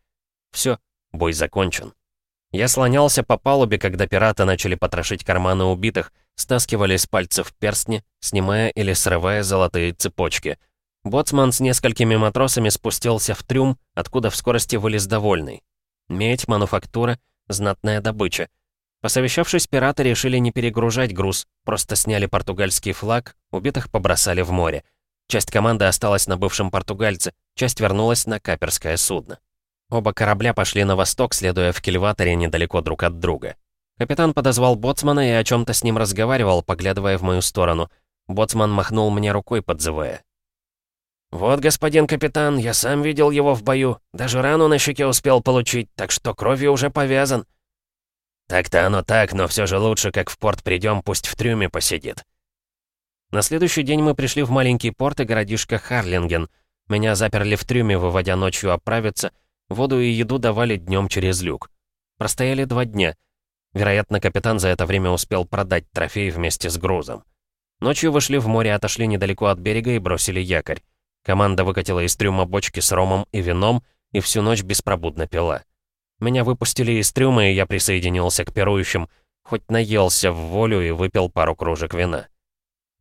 Все, бой закончен. Я слонялся по палубе, когда пираты начали потрошить карманы убитых, стаскивали с пальцев перстни, снимая или срывая золотые цепочки. Боцман с несколькими матросами спустился в трюм, откуда в скорости вылез довольный. Медь, мануфактура, знатная добыча. Посовещавшись, пираты решили не перегружать груз, просто сняли португальский флаг, убитых побросали в море. Часть команды осталась на бывшем португальце, часть вернулась на каперское судно. Оба корабля пошли на восток, следуя в кильваторе недалеко друг от друга. Капитан подозвал боцмана и о чем то с ним разговаривал, поглядывая в мою сторону. Боцман махнул мне рукой, подзывая. «Вот, господин капитан, я сам видел его в бою. Даже рану на щеке успел получить, так что кровью уже повязан». «Так-то оно так, но все же лучше, как в порт придем, пусть в трюме посидит». На следующий день мы пришли в маленький порт и городишко Харлинген. Меня заперли в трюме, выводя ночью оправиться — Воду и еду давали днем через люк. Простояли два дня. Вероятно, капитан за это время успел продать трофей вместе с грузом. Ночью вышли в море, отошли недалеко от берега и бросили якорь. Команда выкатила из трюма бочки с ромом и вином и всю ночь беспробудно пила. Меня выпустили из трюма, и я присоединился к пирующим, хоть наелся в волю и выпил пару кружек вина.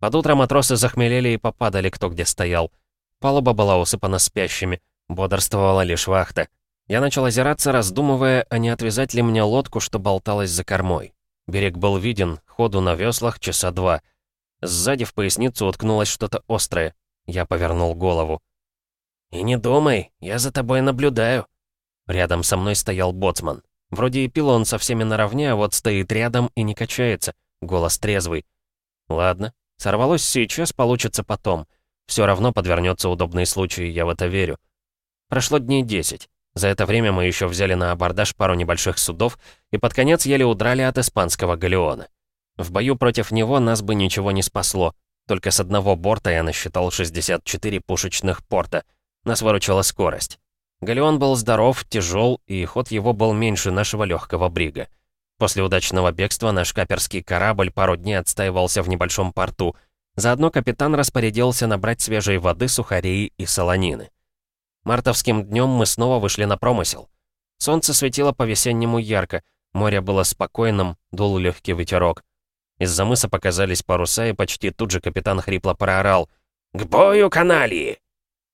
Под утро матросы захмелели и попадали кто где стоял. Палуба была усыпана спящими, бодрствовала лишь вахта. Я начал озираться, раздумывая, а не отвязать ли мне лодку, что болталась за кормой. Берег был виден, ходу на веслах часа два. Сзади в поясницу уткнулось что-то острое. Я повернул голову. «И не думай, я за тобой наблюдаю». Рядом со мной стоял боцман. Вроде и пил он со всеми наравне, а вот стоит рядом и не качается. Голос трезвый. «Ладно, сорвалось сейчас, получится потом. Все равно подвернется удобный случай, я в это верю». Прошло дней десять. За это время мы еще взяли на абордаж пару небольших судов и под конец еле удрали от испанского галеона. В бою против него нас бы ничего не спасло. Только с одного борта я насчитал 64 пушечных порта. Нас выручила скорость. Галеон был здоров, тяжел, и ход его был меньше нашего легкого брига. После удачного бегства наш каперский корабль пару дней отстаивался в небольшом порту. Заодно капитан распорядился набрать свежей воды, сухарей и солонины. Мартовским днем мы снова вышли на промысел. Солнце светило по-весеннему ярко, море было спокойным, дул легкий ветерок. Из-за мыса показались паруса, и почти тут же капитан хрипло проорал. «К бою, каналии!»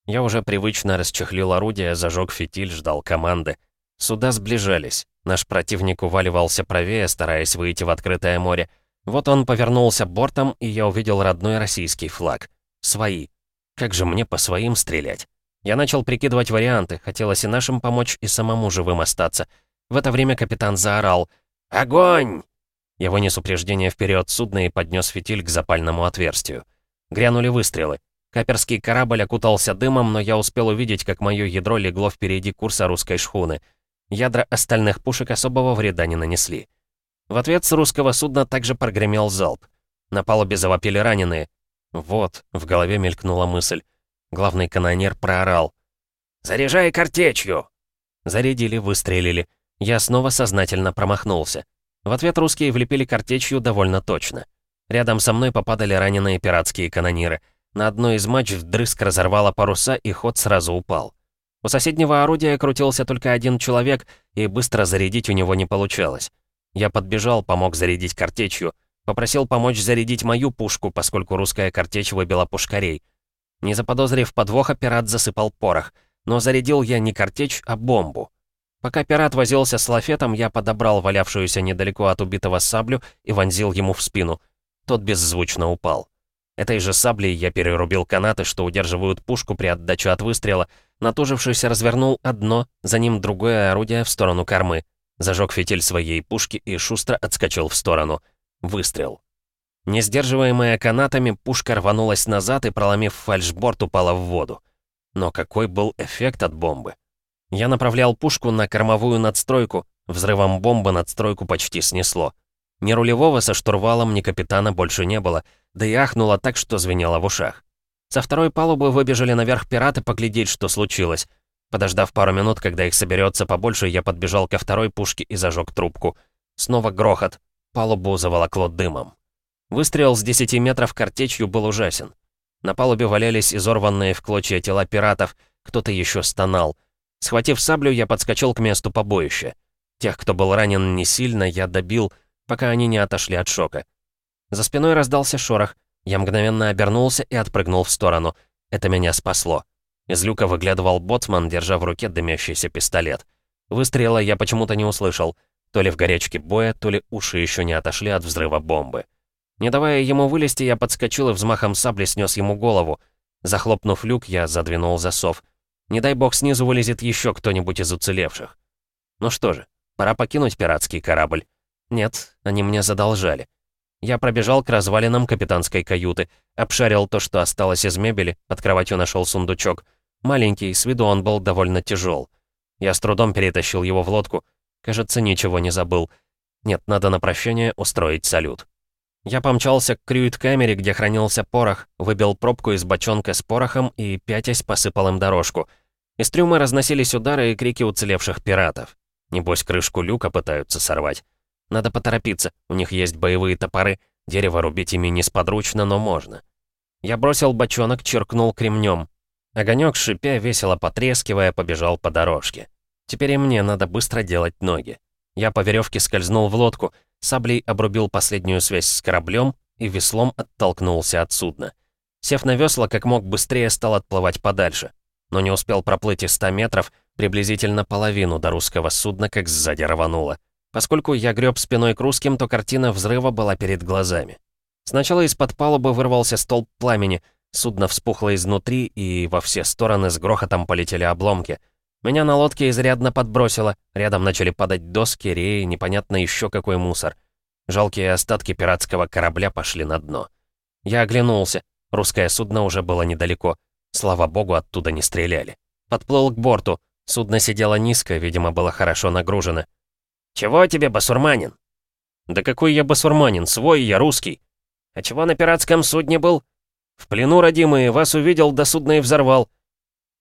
Я уже привычно расчехлил орудие, зажег фитиль, ждал команды. Суда сближались. Наш противник уваливался правее, стараясь выйти в открытое море. Вот он повернулся бортом, и я увидел родной российский флаг. Свои. Как же мне по своим стрелять? Я начал прикидывать варианты, хотелось и нашим помочь, и самому живым остаться. В это время капитан заорал «Огонь!». Я вынес упреждение вперед судна и поднес фитиль к запальному отверстию. Грянули выстрелы. Каперский корабль окутался дымом, но я успел увидеть, как мое ядро легло впереди курса русской шхуны. Ядра остальных пушек особого вреда не нанесли. В ответ с русского судна также прогремел залп. На палубе завопили раненые. Вот, в голове мелькнула мысль. Главный канонер проорал. «Заряжай картечью!» Зарядили, выстрелили. Я снова сознательно промахнулся. В ответ русские влепили картечью довольно точно. Рядом со мной попадали раненые пиратские канониры. На одной из матч вдрызг разорвало паруса, и ход сразу упал. У соседнего орудия крутился только один человек, и быстро зарядить у него не получалось. Я подбежал, помог зарядить картечью, попросил помочь зарядить мою пушку, поскольку русская картечь выбила пушкарей. Не заподозрив подвоха, пират засыпал порох. Но зарядил я не картечь, а бомбу. Пока пират возился с лафетом, я подобрал валявшуюся недалеко от убитого саблю и вонзил ему в спину. Тот беззвучно упал. Этой же саблей я перерубил канаты, что удерживают пушку при отдаче от выстрела. Натужившись, развернул одно, за ним другое орудие в сторону кормы. Зажег фитиль своей пушки и шустро отскочил в сторону. Выстрел. Не сдерживаемая канатами, пушка рванулась назад и, проломив фальшборд, упала в воду. Но какой был эффект от бомбы? Я направлял пушку на кормовую надстройку, взрывом бомбы надстройку почти снесло. Ни рулевого со штурвалом, ни капитана больше не было, да и ахнуло так, что звенело в ушах. Со второй палубы выбежали наверх пираты поглядеть, что случилось. Подождав пару минут, когда их соберется побольше, я подбежал ко второй пушке и зажег трубку. Снова грохот. Палубу заволокло дымом. Выстрел с 10 метров картечью был ужасен. На палубе валялись изорванные в клочья тела пиратов, кто-то еще стонал. Схватив саблю, я подскочил к месту побоища. Тех, кто был ранен не сильно, я добил, пока они не отошли от шока. За спиной раздался шорох. Я мгновенно обернулся и отпрыгнул в сторону. Это меня спасло. Из люка выглядывал боцман, держа в руке дымящийся пистолет. Выстрела я почему-то не услышал. То ли в горячке боя, то ли уши еще не отошли от взрыва бомбы. Не давая ему вылезти, я подскочил и взмахом сабли снес ему голову. Захлопнув люк, я задвинул засов. Не дай бог снизу вылезет еще кто-нибудь из уцелевших. Ну что же, пора покинуть пиратский корабль. Нет, они мне задолжали. Я пробежал к развалинам капитанской каюты, обшарил то, что осталось из мебели, под кроватью нашел сундучок. Маленький, с виду он был довольно тяжел. Я с трудом перетащил его в лодку. Кажется, ничего не забыл. Нет, надо на прощание устроить салют. Я помчался к крюит-камере, где хранился порох, выбил пробку из бочонка с порохом и, пятясь, посыпал им дорожку. Из трюма разносились удары и крики уцелевших пиратов. Небось, крышку люка пытаются сорвать. Надо поторопиться, у них есть боевые топоры, дерево рубить ими несподручно, но можно. Я бросил бочонок, черкнул кремнем. Огонек, шипя, весело потрескивая, побежал по дорожке. Теперь и мне надо быстро делать ноги. Я по веревке скользнул в лодку — Саблей обрубил последнюю связь с кораблем и веслом оттолкнулся от судна. Сев на весла, как мог быстрее стал отплывать подальше. Но не успел проплыть и 100 метров, приблизительно половину до русского судна, как сзади рвануло. Поскольку я греб спиной к русским, то картина взрыва была перед глазами. Сначала из-под палубы вырвался столб пламени, судно вспухло изнутри, и во все стороны с грохотом полетели обломки — меня на лодке изрядно подбросило, рядом начали падать доски, реи, непонятно еще какой мусор. Жалкие остатки пиратского корабля пошли на дно. Я оглянулся, русское судно уже было недалеко. Слава богу, оттуда не стреляли. Подплыл к борту, Судно сидело низко, видимо, было хорошо нагружено. «Чего тебе, басурманин?» «Да какой я басурманин, свой я русский». «А чего на пиратском судне был?» «В плену, родимые, вас увидел, до судна и взорвал».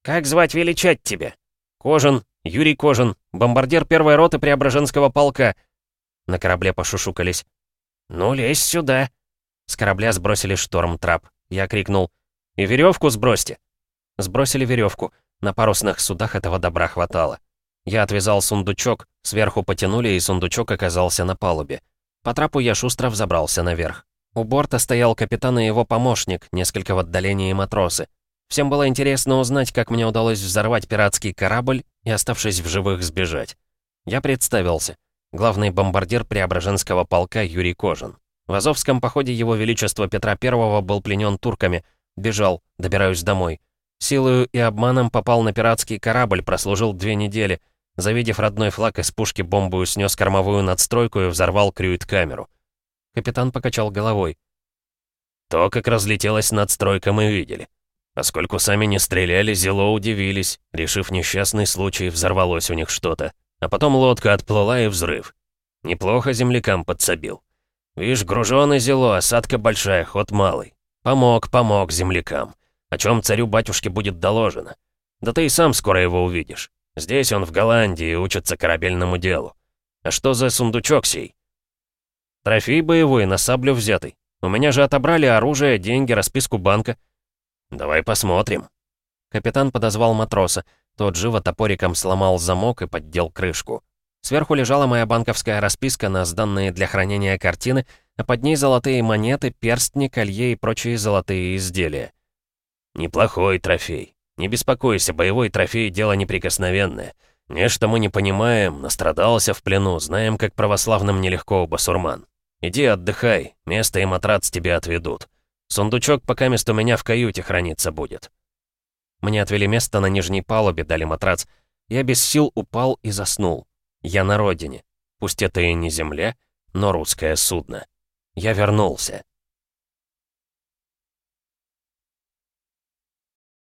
«Как звать величать тебя?» «Кожин, Юрий Кожин, бомбардир первой роты Преображенского полка». На корабле пошушукались. «Ну, лезь сюда». С корабля сбросили шторм-трап. Я крикнул. «И веревку сбросьте!» Сбросили веревку. На парусных судах этого добра хватало. Я отвязал сундучок, сверху потянули, и сундучок оказался на палубе. По трапу я шустро взобрался наверх. У борта стоял капитан и его помощник, несколько в отдалении матросы. Всем было интересно узнать, как мне удалось взорвать пиратский корабль и, оставшись в живых, сбежать. Я представился. Главный бомбардир Преображенского полка Юрий Кожин. В Азовском походе его величество Петра I был пленен турками. Бежал, добираюсь домой. Силою и обманом попал на пиратский корабль, прослужил две недели. Завидев родной флаг из пушки бомбу, снес кормовую надстройку и взорвал крюит-камеру. Капитан покачал головой. То, как разлетелась надстройка, мы видели. Поскольку сами не стреляли, зело удивились. Решив несчастный случай, взорвалось у них что-то. А потом лодка отплыла и взрыв. Неплохо землякам подсобил. Видишь, груженый зело, осадка большая, ход малый. Помог, помог землякам. О чем царю-батюшке будет доложено. Да ты и сам скоро его увидишь. Здесь он в Голландии учится корабельному делу. А что за сундучок сей? Трофей боевой, на саблю взятый. У меня же отобрали оружие, деньги, расписку банка. Давай посмотрим. Капитан подозвал матроса. Тот живо топориком сломал замок и поддел крышку. Сверху лежала моя банковская расписка на сданные для хранения картины, а под ней золотые монеты, перстни, колье и прочие золотые изделия. «Неплохой трофей. Не беспокойся, боевой трофей — дело неприкосновенное. Нечто мы не понимаем, настрадался в плену, знаем, как православным нелегко у басурман. Иди отдыхай, место и матрац тебе отведут. Сундучок пока место у меня в каюте храниться будет». Мне отвели место на нижней палубе, дали матрац. Я без сил упал и заснул. Я на родине. Пусть это и не земля, но русское судно. Я вернулся.